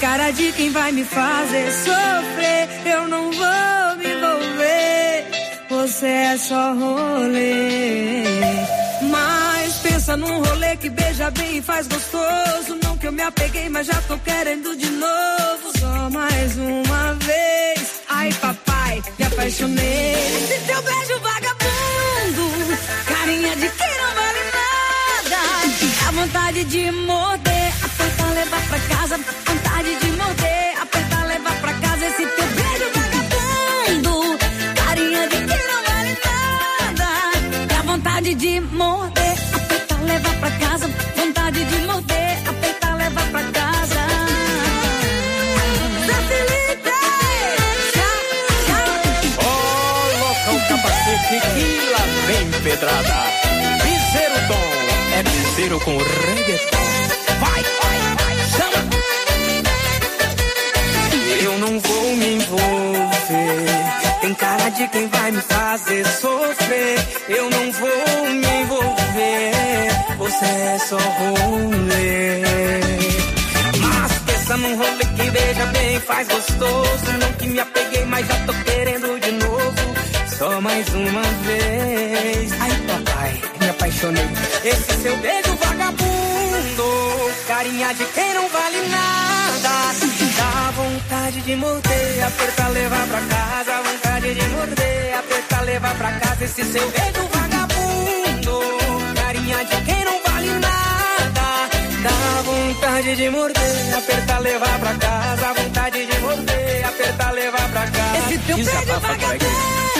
cara de quem vai me fazer sofrer. Eu não vou me envolver. Você é só rolê. Mas pensa num rolê que beija bem e faz gostoso. Não que eu me apeguei, mas já tô querendo de novo. Só mais uma vez. Ai, papai, me apaixonei. Esse teu beijo vagabundo. Carinha de quem não vale nada. Dá vontade de morder. Apertar, levar pra casa. Vontade de morder. Apertar, levar pra casa. Esse teu beijo vagabundo. Carinha de quem não vale nada. Dá vontade de morder. Apertar, levar pra casa. Vontade de morder. Apertar, levar pra casa. Zé Felipe! Coloca o capacete que lá vem pedrada. Piseiro Tom, é piseiro com reggaeton. Quem vai me fazer sofrer. Eu não vou me envolver. Você é só rolê. Mas pensa num rolê que beija bem, faz gostoso. Não que me apeguei, mas já tô querendo de novo. Só mais uma vez. Ai, papai, me apaixonei. Esse seu beijo vagabundo. Carinha de quem não vale nada. Vontade de morder, apertar, levar pra casa. Vontade de morder, apertar, levar pra casa. Esse seu beijo vagabundo. Carinha de quem não vale nada. Dá vontade de morder, apertar, levar pra casa. Vontade de morder, apertar, levar pra casa. Esse teu beijo vagabundo.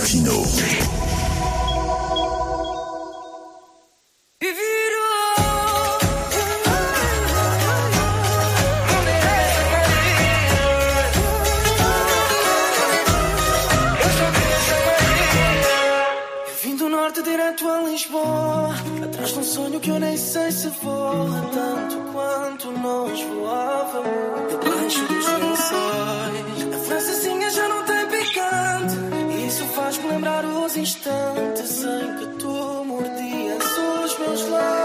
Latino. lembrar os instantes em que tu mordias os meus lábios.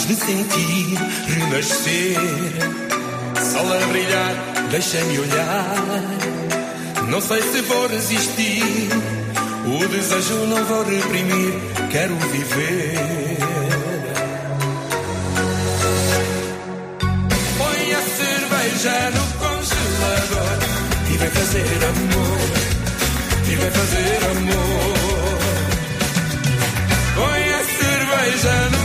Faz-me sentir renascer. Sol a brilhar, deixa-me olhar. Não sei se vou resistir. O desejo não vou reprimir. Quero viver. Põe a cerveja no congelador e vai fazer amor. E vai fazer amor. Põe a cerveja no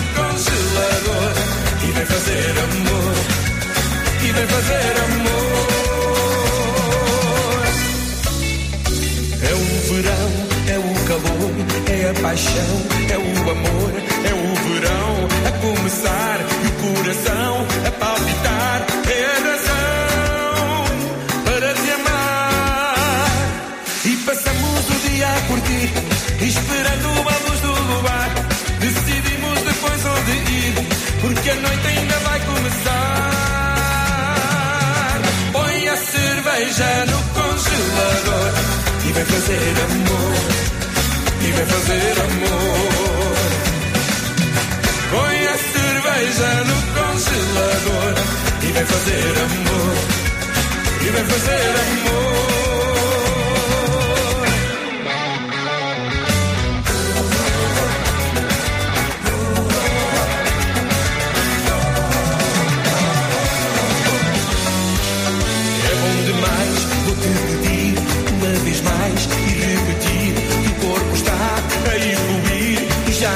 vai fazer amor. E vai fazer amor. É o verão, é o calor, é a paixão, é o amor, é o verão a começar e o coração a palpitar. É a razão para te amar. E passamos o dia a curtir, esperando a porque a noite ainda vai começar. Põe a cerveja no congelador e vai fazer amor. E vai fazer amor. Põe a cerveja no congelador e vai fazer amor. E vai fazer amor.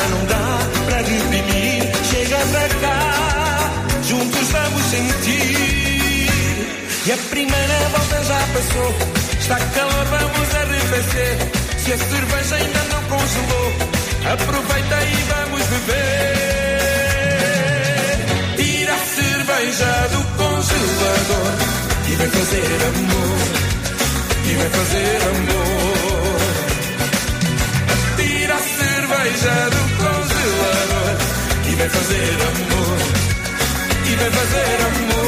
Não dá para reprimir. Chega para cá, juntos vamos sentir. E a primeira volta já passou, está calor, vamos arrefecer. Se a cerveja ainda não congelou, aproveita e vamos beber. Tira a cerveja do congelador e vai fazer amor. E vai fazer amor. Cerveja do congelador e vai fazer amor. vem fazer amor.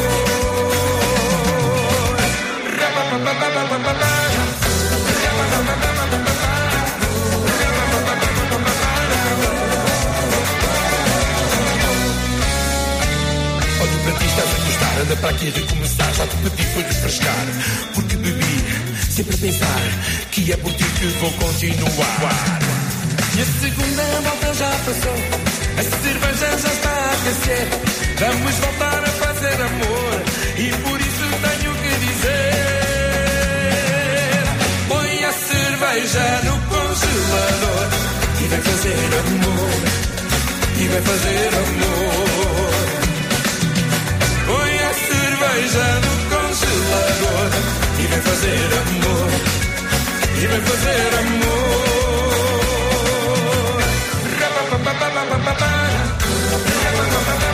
Olho para ti, estás a gostar, anda para aqui a recomeçar. Já te pedi para refrescar, porque bebi, sempre a pensar que é por ti que vou continuar. E a segunda volta já passou, a cerveja já está a aquecer. Vamos voltar a fazer amor, e por isso tenho que dizer: põe a cerveja no congelador e vai fazer amor, e vai fazer amor. Põe a cerveja no congelador e vai fazer amor, e vai fazer amor. ba ba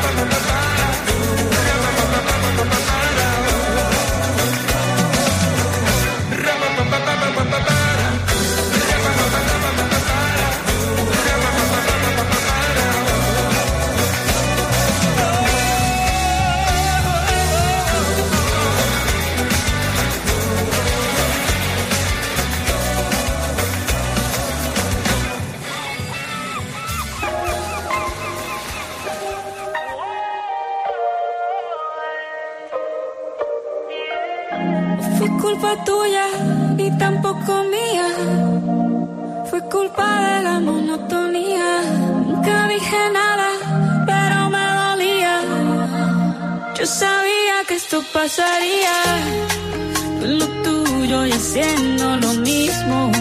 pasaría. Lo tuyo y haciendo lo mismo.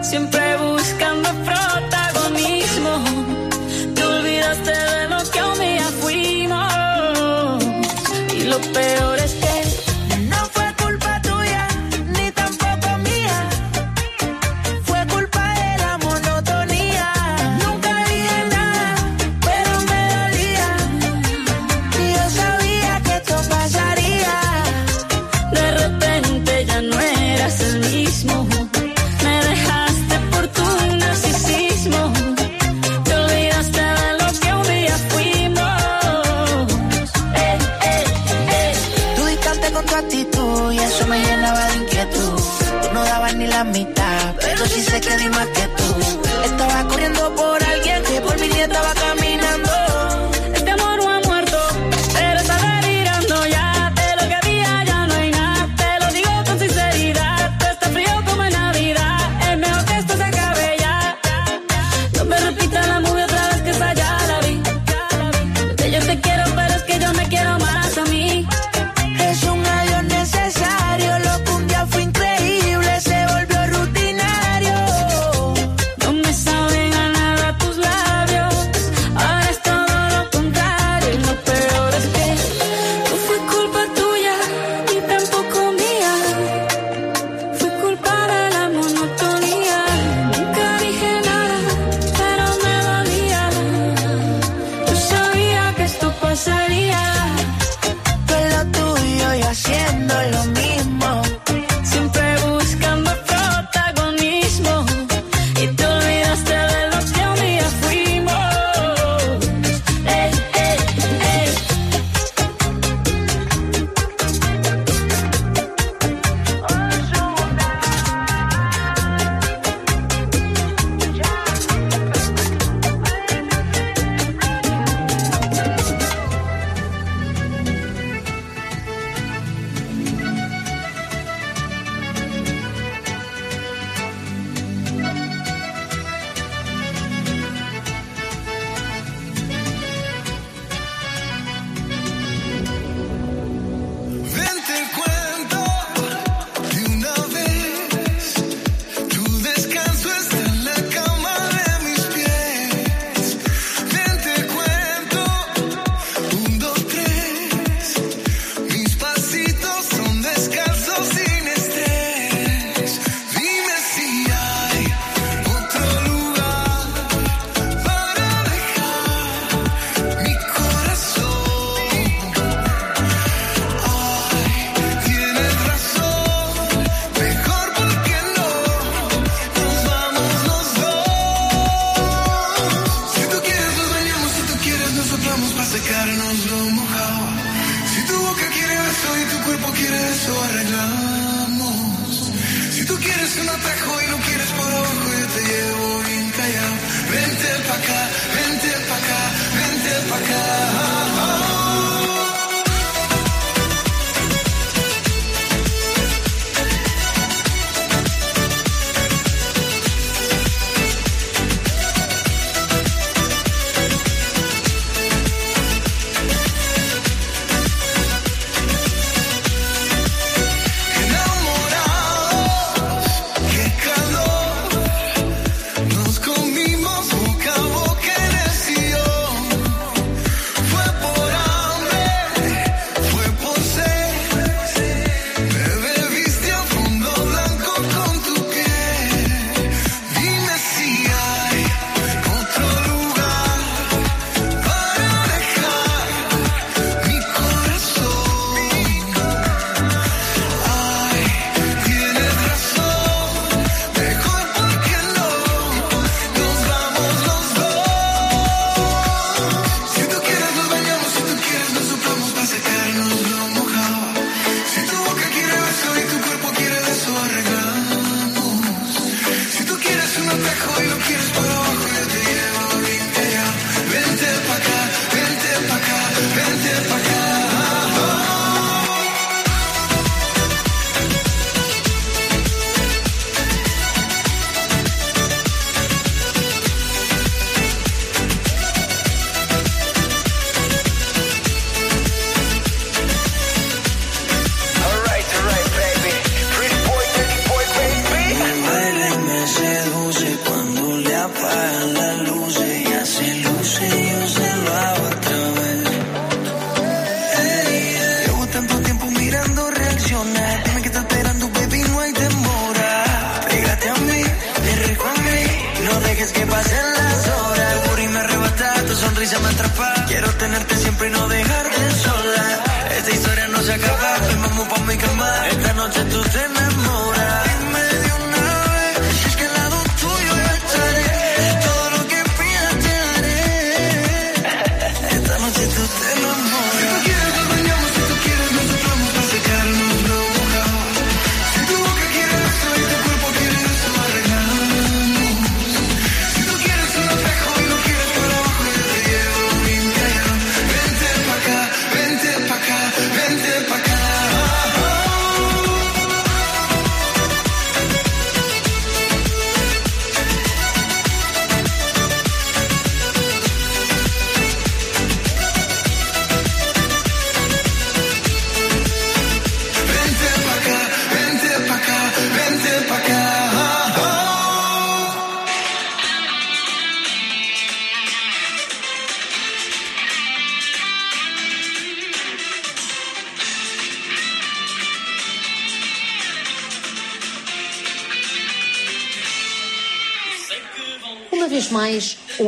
Siempre buscando protagonismo. Te olvidaste de lo que un día fuimos. Y lo peor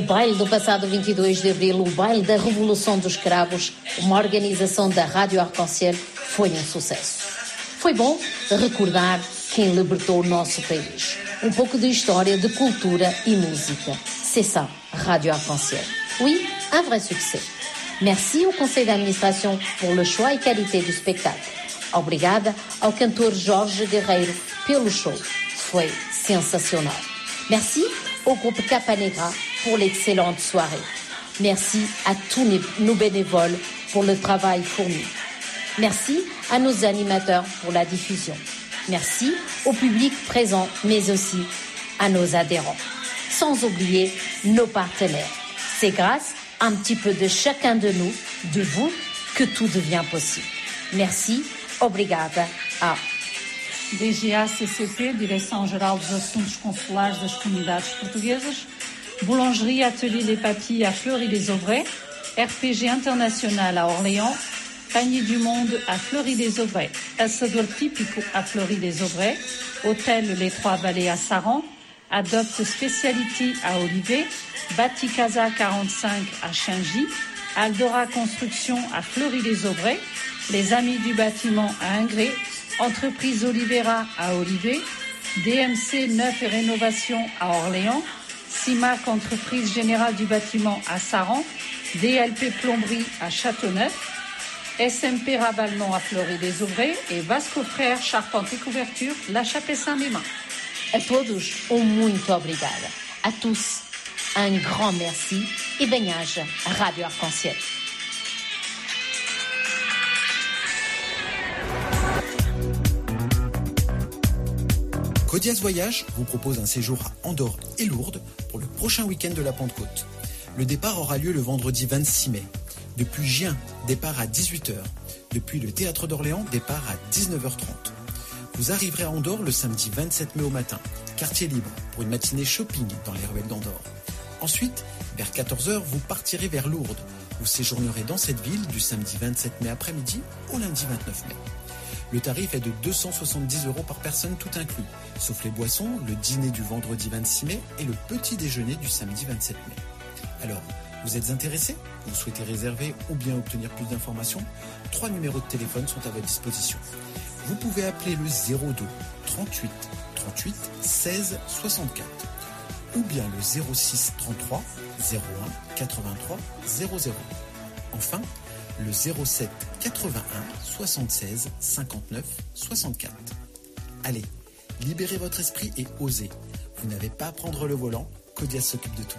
baile do passado 22 de abril, o baile da Revolução dos Cravos, uma organização da Rádio Arconciel, foi um sucesso. Foi bom recordar quem libertou o nosso país. Um pouco de história, de cultura e música. C'est ça, Radio Arc-en-Ciel. Oui, un vrai succès. Merci au conseil d'administration pour le choix et qualité du spectacle. Obrigada ao cantor Jorge Guerreiro pelo show. Foi sensacional. Merci au groupe Capa Negra pour l'excellente soirée. Merci à tous nos- bénévoles pour le travail fourni. Merci à nos animateurs pour la diffusion. Merci au public présent, mais aussi à nos adhérents. Sans oublier nos partenaires. C'est grâce à un petit peu de chacun de nous, de vous, que tout devient possible. Merci, obrigada a DGA-CCP, Direção-Geral dos Assuntos Consulares das Comunidades Portuguesas, Boulangerie Atelier des Papilles à Fleury-les-Aubrais, RPG International à Orléans, Panier du Monde à Fleury-les-Aubrais, Assador Típico à Fleury-les-Aubrais, Hôtel Les Trois Vallées à Saran, Adopt Speciality à Olivet, Baticasa 45 à Chingy, Aldora Construction à Fleury-les-Aubrais, Les Amis du Bâtiment à Ingré, Entreprise Olivera à Olivet, DMC Neuf et Rénovation à Orléans, CIMAC Entreprise Générale du Bâtiment à Saran, DLP Plomberie à Châteauneuf, SMP Ravalement à Fleury-les-Aubrais et Vasco Frères Charpente et Couverture, La Chapelle-Saint-Léman. A todos, muito obrigada. A tous, un grand merci e bem-aja a Rádio Arconciel. Codias Voyage vous propose un séjour à Andorre et Lourdes pour le prochain week-end de la Pentecôte. Le départ aura lieu le vendredi 26 mai. Depuis Gien, départ à 18h. Depuis le Théâtre d'Orléans, départ à 19h30. Vous arriverez à Andorre le samedi 27 mai au matin, quartier libre, pour une matinée shopping dans les ruelles d'Andorre. Ensuite, vers 14h, vous partirez vers Lourdes. Vous séjournerez dans cette ville du samedi 27 mai après-midi au lundi 29 mai. Le tarif est de 270 euros par personne tout inclus, sauf les boissons, le dîner du vendredi 26 mai et le petit déjeuner du samedi 27 mai. Alors, vous êtes intéressé? Vous souhaitez réserver ou bien obtenir plus d'informations? Trois numéros de téléphone sont à votre disposition. Vous pouvez appeler le 02 38 38 16 64 ou bien le 06 33 01 83 00. Enfin, le 07 81 76 59 64. Allez, libérez votre esprit et osez. Vous n'avez pas à prendre le volant, Codias s'occupe de tout.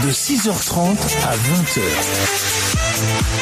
de 6h30 à 20h.